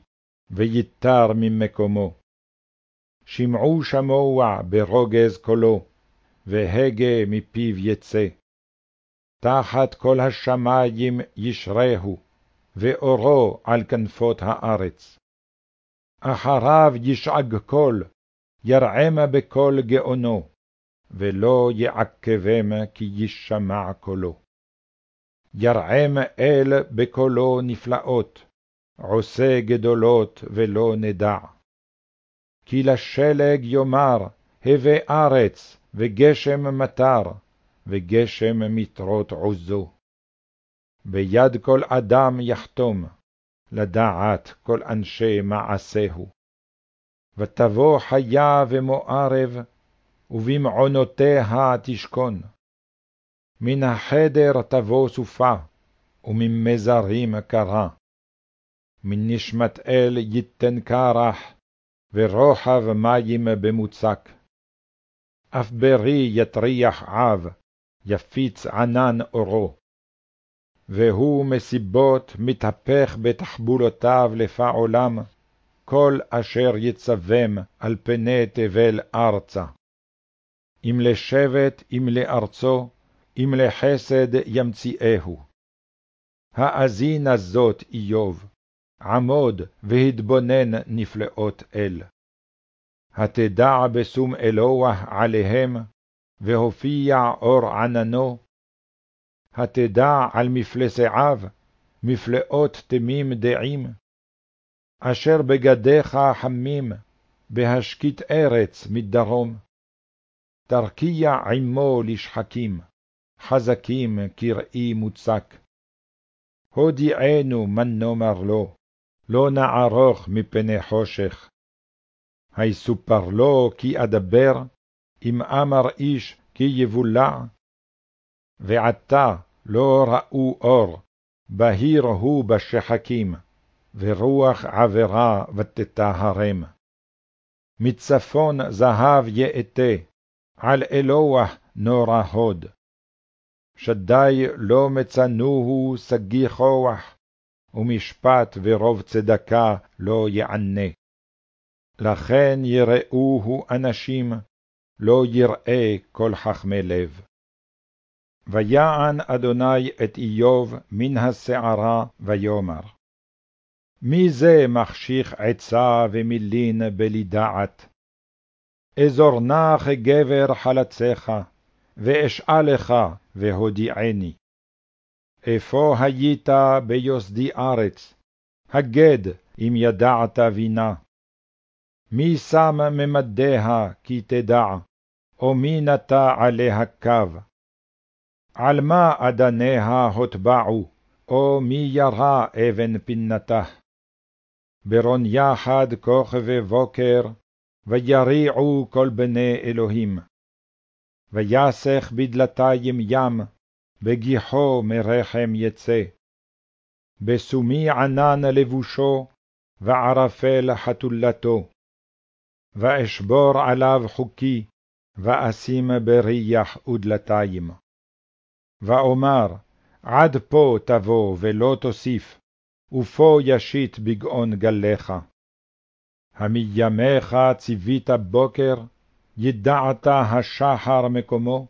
ויתר ממקומו. שמעו שמוע ברוגז קולו, והגה מפיו יצא. תחת כל השמים ישרהו, ואורו על כנפות הארץ. אחריו ישאג קול, ירעם בקול גאונו, ולא יעכבם כי ישמע קולו. ירעם אל בקולו נפלאות, עושה גדולות ולא נדע. כי לשלג יאמר, הווה ארץ, וגשם מטר, וגשם מטרות עוזו. ביד כל אדם יחתום, לדעת כל אנשי מעשהו. ותבוא חיה ומוארב, ובמעונותיה תשכון. מן החדר תבוא סופה, וממזרים קרה. מן נשמת אל ייתן קרח, ורוחב מים במוצק. אף ברי יטריח עב, יפיץ ענן אורו. והוא מסיבות מתהפך בתחבולותיו לפעולם, כל אשר יצבם על פני תבל ארצה. אם לשבט, אם לארצו, אם לחסד ימציאהו. האזינה זאת איוב, עמוד והתבונן נפלאות אל. התדע בשום אלוה עליהם, והופיע אור עננו. התדע על מפלסעיו, מפלאות תמים דעים. אשר בגדיך חמים, בהשקיט ארץ מדרום. תרקיע עמו לשחקים, חזקים כראי מוצק. הודיענו מן נאמר לו, לא נערוך מפני חושך. היסופר לו כי אדבר, אם אמר איש כי יבולע. ועתה לא ראו אור, בהיר הוא בשחקים, ורוח עבירה ותטהרם. מצפון זהב יאטה, על אלוה נורא הוד. שדי לא מצנוהו שגיא כוח, ומשפט ורוב צדקה לא יענה. לכן יראוהו אנשים, לא יראה כל חכמי לב. ויען אדוני את איוב מן הסערה, ויאמר, מי זה מחשיך עצה ומילין בלי דעת? אזור נא כגבר חלציך, ואשאלך והודיעני. איפה היית ביוסדי ארץ? הגד אם ידעת בינה. מי שם ממדיה כי תדע, או מי נטע עליה קו? על מה אדניה הוטבעו, או מי ירה אבן פינתה? ברון יחד כוכבי בוקר, ויריעו כל בני אלוהים. ויסך בדלתיים ים, בגיחו מרחם יצא. בסומי ענן לבושו, וערפל חתולתו. ואשבור עליו חוקי, ואשים בריח ודלתיים. ואומר, עד פה תבוא ולא תוסיף, ופה ישית בגאון גליך. המימיך ציווית בוקר, ידעת השחר מקומו.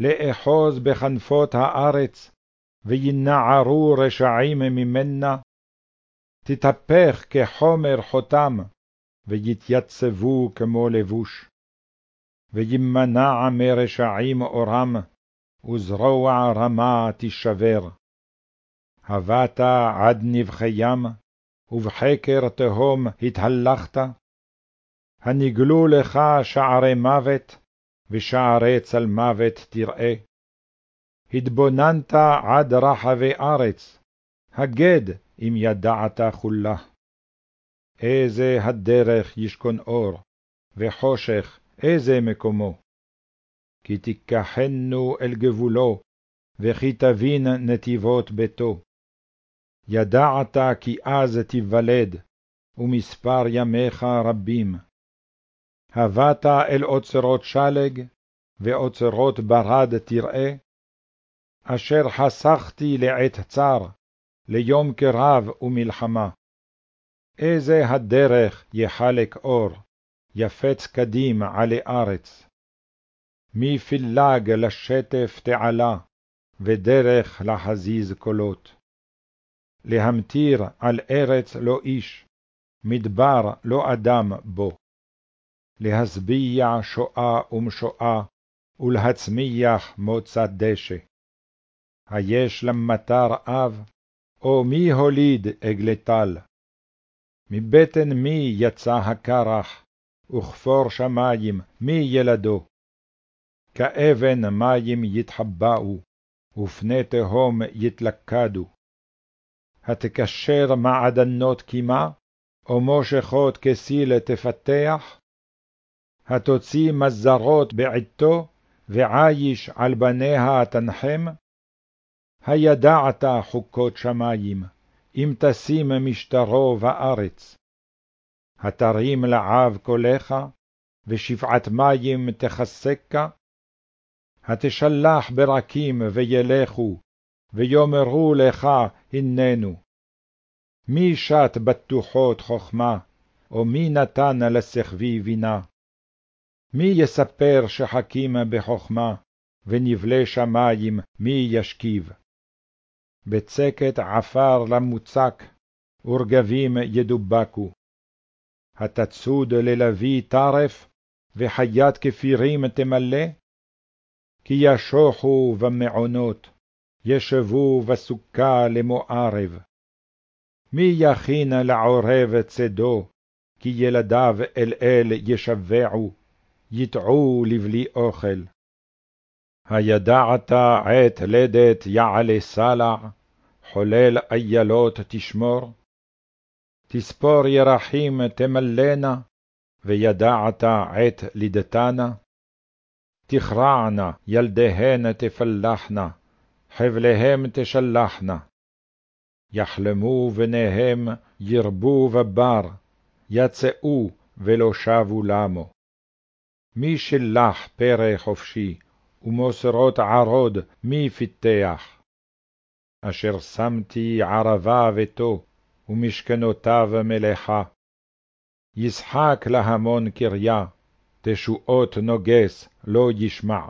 לאחוז בכנפות הארץ, וינערו רשעים ממנה. תתהפך כחומר חותם, ויתייצבו כמו לבוש. וימנע מרשעים אורם, וזרוע רמה תישבר. הבאת עד נבחי ים, ובחקר תהום התהלכת? הנגלו לך שערי מוות, ושערי צלמוות תראה. התבוננת עד רחבי ארץ, הגד אם ידעת כולה. איזה הדרך ישכון אור, וחושך איזה מקומו. כי תיקחנו אל גבולו, וכי תבין נתיבות ביתו. ידעת כי אז תיוולד, ומספר ימיך רבים. הבאת אל אוצרות שלג, ואוצרות ברד תראה, אשר חסכתי לעת צר, ליום קרב ומלחמה. איזה הדרך יחלק אור, יפץ קדים עלי ארץ. מפילג לשטף תעלה, ודרך לחזיז קולות. להמטיר על ארץ לא איש, מדבר לא אדם בו. להשביע שואה ומשואה, ולהצמיח מוצא דשא. היש למטר אב, או מי הוליד עגלי טל? מבטן מי יצא הקרח, וכפור שמים מי ילדו? כאבן מים יתחבאו, ופני תהום יתלכדו. התקשר מעדנות קימה, או מושכות כסיל תפתח? התוציא מזרות בעתו, ועיש על בניה תנחם? הידעת חוקות שמים, אם תשים משטרו בארץ. התרים לעב קולך, ושפעת מים תחסקה? התשלח ברקים וילכו, ויאמרו לך הננו. מי שת בטוחות חכמה, או מי נתן לשכבי בינה? מי יספר שחכים בחכמה, ונבלי שמים מי ישכיב? בצקת עפר למוצק, ורגבים ידובקו. התצוד ללוי טרף, וחיית כפירים תמלא? כי ישוחו במעונות, ישבו בסוכה למוארב. מי יכין לעורב צדו, כי ילדיו אל אל ישבעו, יטעו לבלי אוכל. הידעת עת לדת יעלה סלע, חולל איילות תשמור? תספור ירחים תמלאנה, וידעת עת לידתנה? תכרענה, ילדיהן תפלחנה, חבליהם תשלחנה. יחלמו בניהם, ירבו בבר, יצאו ולא שבו למו. מי שלח פרא חופשי, ומוסרות ערוד מי פיתח? אשר שמתי ערבה ביתו, ומשכנותיו מלאכה. ישחק להמון קריה, תשועות נוגס לא ישמע.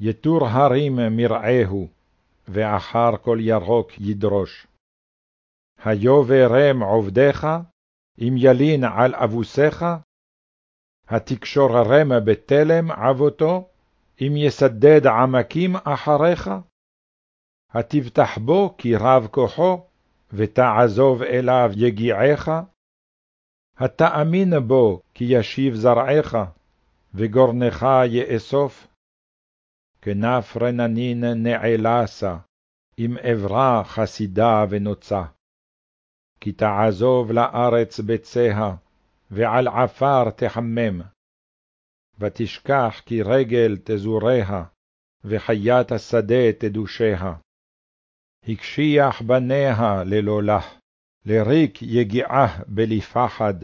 יתור הרים מרעהו, ואחר כל ירוק ידרוש. היוברם עובדיך, אם ילין על אבוסיך? התקשוררם בתלם עבותו, אם יסדד עמקים אחריך? התבטח בו כי רב כוחו, ותעזוב אליו יגיעך? התאמין בו כי ישיב זרעך, וגורנך יאסוף? כנף רננין נעלסה, אם אברה חסידה ונוצה. כי תעזוב לארץ ביציה, ועל עפר תחמם. ותשכח כי רגל תזוריה, וחיית השדה תדושיה. הקשיח בניה ללא לך, לריק יגיעה בלי פחד.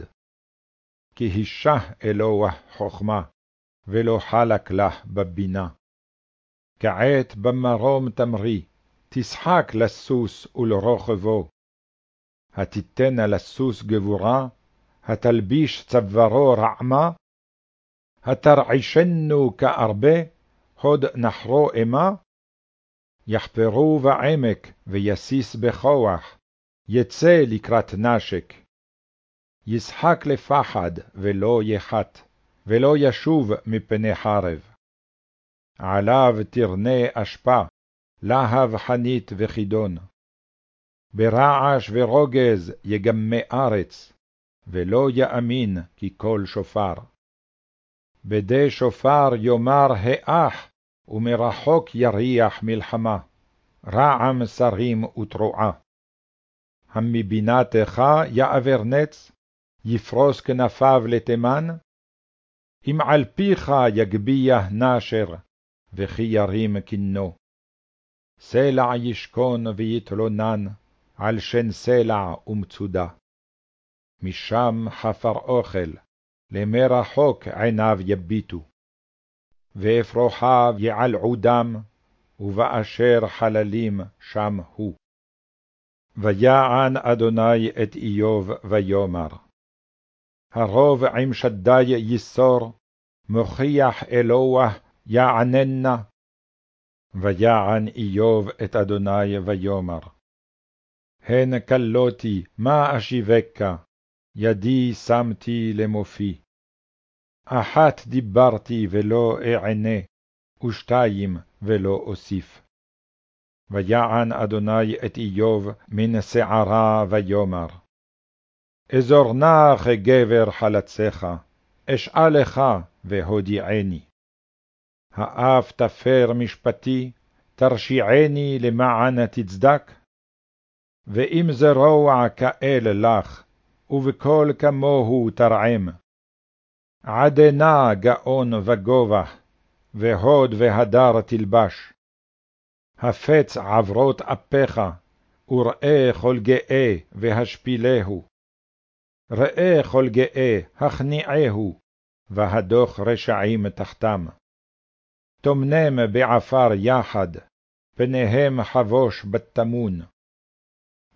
כי הישה אלוה חכמה, ולא חלק לך בבינה. כעת במרום תמרי, תשחק לסוס ולרוכבו. התיתנה לסוס גבורה, התלביש צווארו רעמה? התרעישנו כארבה, הוד נחרו אמה? יחפרו בעמק ויסיס בכוח, יצא לקראת נשק. ישחק לפחד ולא יחת, ולא ישוב מפני חרב. עליו תרנה אשפה, להב חנית וחידון. ברעש ורוגז יגמה ארץ, ולא יאמין כי קול שופר. בדי שופר יאמר האח, ומרחוק יריח מלחמה, רעם שרים ותרועה. המבינתך יעבר נץ, יפרוס כנפיו לתימן? אם על פיך יגביה נשר, וכי ירים כנו. סלע ישכון ויתלונן, על שן סלע ומצודה. משם חפר אוכל, למרחוק עיניו יביטו. ואפרוחיו יעלעו דם, ובאשר חללים שם הוא. ויען אדוני את איוב ויאמר, הרוב עם שדי יסור, מוכיח אלוה יעננה. ויען איוב את אדוני ויאמר, הן כלותי, מה אשיבקה, ידי שמתי למופי. אחת דיברתי ולא אענה, ושתיים ולא אוסיף. ויען אדוני את איוב מן שערה ויאמר, אזור נא כגבר חלציך, אשאלך והודיעני. האף תפר משפטי, תרשיעני למען תצדק? ואם זרוע כאל לך, ובקול כמוהו תרעם. עדנה גאון וגובה, והוד והדר תלבש. הפץ עברות אפיך, וראה כל גאה והשפילהו. ראה כל גאה, הכניעהו, והדוך רשעים תחתם. תאמנם בעפר יחד, פניהם חבוש בתמון.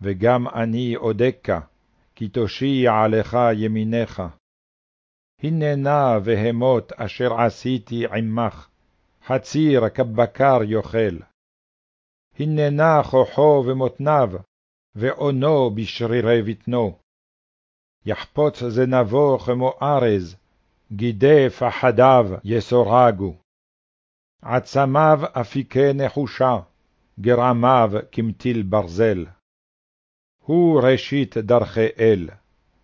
וגם אני אודקה, כי תושיע עליך ימינך. הננה והמות אשר עשיתי עמך, חציר כבקר יאכל. הננה כוחו ומותניו, ואונו בשרירי בטנו. יחפוץ זנבו כמו ארז, גידף אחדיו יסורגו. עצמיו אפיקי נחושה, גרמיו כמטיל ברזל. הוא ראשית דרכי אל,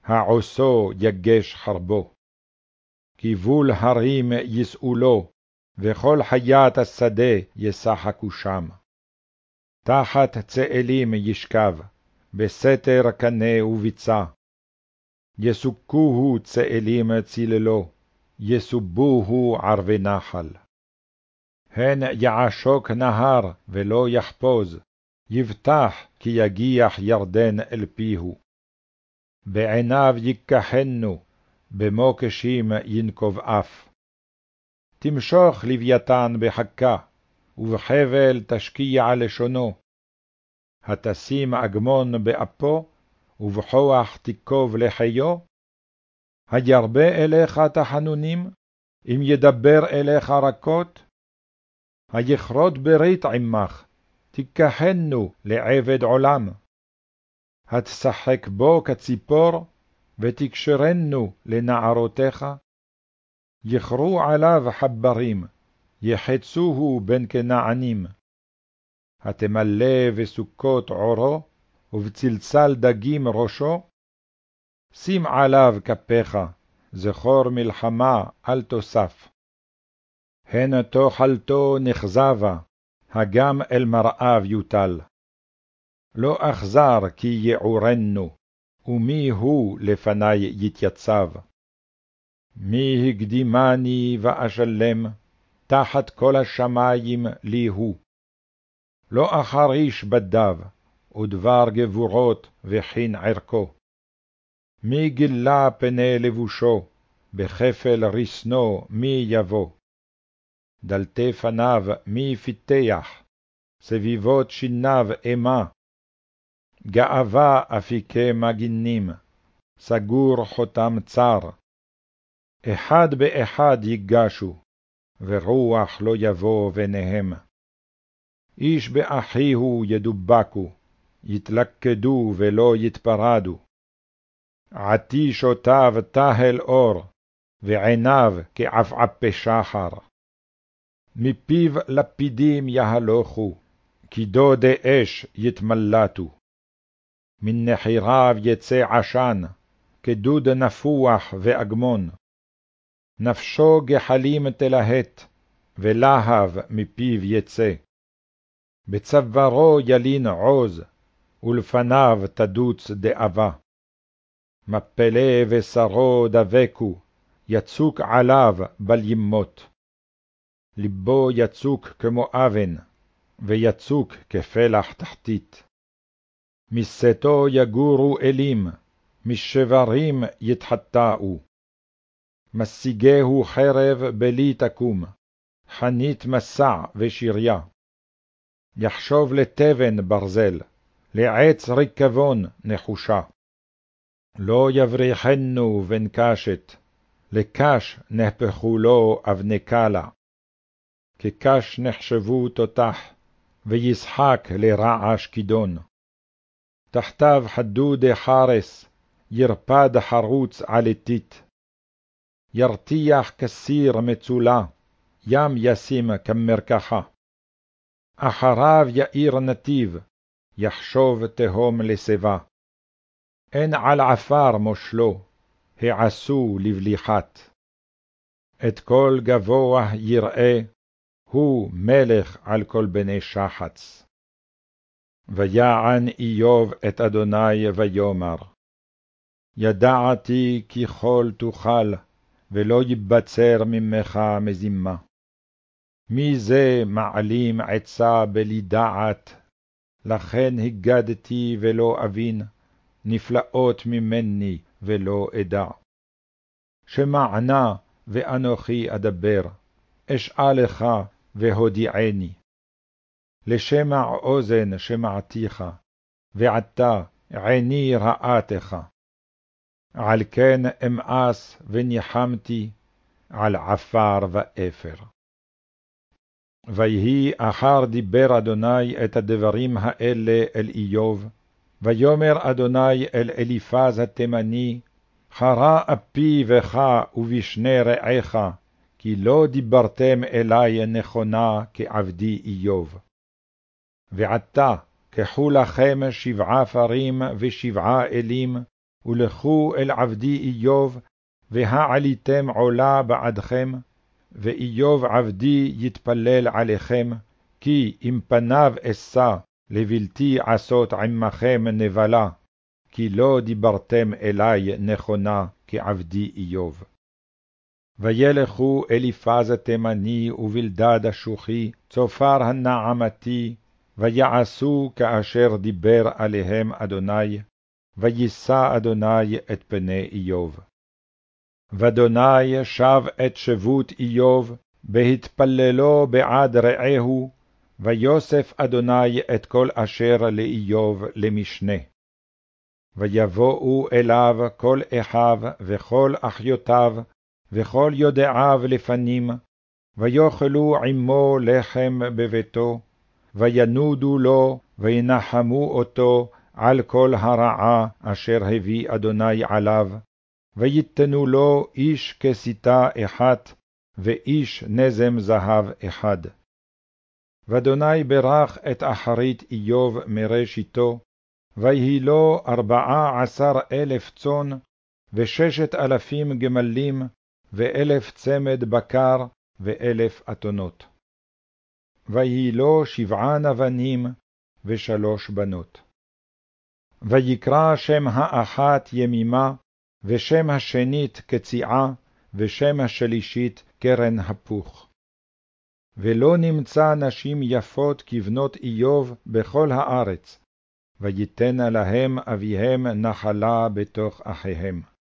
העושו יגש חרבו. כיבול הרים יישאו לו, וכל חיית השדה ישחקו שם. תחת צאלים ישכב, בסתר קנה וביצה. יסוכוהו צאלים ציללו, יסובוהו ערבי נחל. הן יעשוק נהר ולא יחפוז, יבטח כי יגיח ירדן אל פיהו. בעיניו ייקחנו, במוקשים ינקוב אף. תמשוך לוויתן בחכה, ובחבל תשקיע לשונו. התשים אגמון באפו, ובכוח תיקוב לחיו? הירבה אליך תחנונים, אם ידבר אליך רכות? היכרות ברית עמך, תיקחנו לעבד עולם. התשחק בו כציפור, ותקשרנו לנערותיך. יכרו עליו חברים, יחצוהו בין כנענים. התמלא בסוכות עורו, ובצלצל דגים ראשו? שים עליו כפיך, זכור מלחמה אל תוסף. הן תאכלתו נכזבה, הגם אל מרעיו יוטל. לא אכזר כי יעורנו, ומי הוא לפני יתייצב. מי הקדימני ואשלם, תחת כל השמים לי הוא. לא אחריש בדיו, ודבר גבורות וכין ערכו. מי גילה פני לבושו, בכפל רסנו מי יבוא. דלתי פניו מי פיתח, סביבות שיניו אימה. גאווה אפיקי מגינים, סגור חותם צר. אחד באחד ייגשו, ורוח לא יבוא ביניהם. איש באחיהו ידובקו, יתלכדו ולא יתפרדו. עטישותיו תהל אור, ועיניו כעפעפי שחר. מפיו לפידים יהלוכו, כי דודי אש יתמלטו. מן נחיריו יצא עשן, כדוד נפוח ואגמון. נפשו גחלים תלהט, ולהב מפיו יצא. בצווארו ילין עוז, ולפניו תדוץ דאבה. מפלי ושרו דבקו, יצוק עליו בל ימות. לבו יצוק כמו אבן, ויצוק כפלח תחתית. משאתו יגורו אלים, משברים יתחטאו. משיגהו חרב בלי תקום, חנית מסע ושריה. יחשוב לתבן ברזל, לעץ ריקבון נחושה. לא יבריחנו בן קשת, לקש נהפכו לו אבני קלה. כקש נחשבו תותח, וישחק לרעש כידון. תחתיו חדו דחרס, ירפד חרוץ עלתית. ירתיח כסיר מצולה, ים ישים כמרקחה. אחריו יאיר נתיב, יחשוב תהום לשיבה. אין על עפר מושלו, העשו לבליחת. את כל גבוה יראה, הוא מלך על כל בני שחץ. ויען איוב את אדוני ויאמר, ידעתי כי כל תוכל, ולא יבצר ממך מזימה. מי זה מעלים עצה בלי דעת, לכן הגדתי ולא אבין, נפלאות ממני ולא אדע. שמענה ואנוכי אדבר, אשאל לך והודיעני. לשמע אוזן שמעתיך, ועתה עיני ראתך. על כן אמאס וניחמתי, על עפר ואפר. ויהי אחר דיבר אדוני את הדברים האלה אל איוב, ויאמר אדוני אל אליפז התימני, חרה אפי בך ובשני רעיך, כי לא דיברתם אלי נכונה כעבדי איוב. ועתה קחו לכם שבעה פרים ושבעה אלים, ולכו אל עבדי איוב, והעליתם עולה בעדכם, ואיוב עבדי יתפלל עליכם, כי אם פניו אשא לבלתי עשות עמכם נבלה, כי לא דיברתם אלי נכונה כעבדי איוב. וילכו אליפז התימני ובלדד השוחי, צופר הנעמתי, ויעשו כאשר דיבר עליהם אדוני, ויישא אדוני את פני איוב. ואדוני שב את שבות איוב, בהתפללו בעד רעהו, ויוסף אדוני את כל אשר לאיוב למשנה. ויבואו אליו כל אחיו וכל אחיותיו, וכל יודעיו לפנים, ויאכלו עמו לחם בביתו, וינודו לו, וינחמו אותו על כל הרעה אשר הביא אדוני עליו, ויתנו לו איש כסיתה אחת, ואיש נזם זהב אחד. ואדוני ברך את אחרית איוב מראשיתו, ויהי לו ארבעה עשר אלף צאן, וששת אלפים גמלים, ואלף צמד בקר, ואלף אתונות. ויהי לו שבעה נבנים, ושלוש בנות. ויקרא שם האחת ימימה, ושם השנית קציעה, ושם השלישית קרן הפוך. ולא נמצא נשים יפות כבנות איוב בכל הארץ, ויתנה להם אביהם נחלה בתוך אחיהם.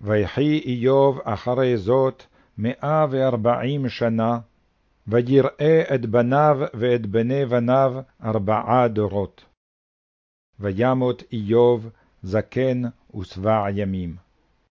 ויחי איוב אחרי זאת מאה וארבעים שנה, ויראה את בניו ואת בני בניו ארבעה דורות. וימות איוב זקן ושבע ימים.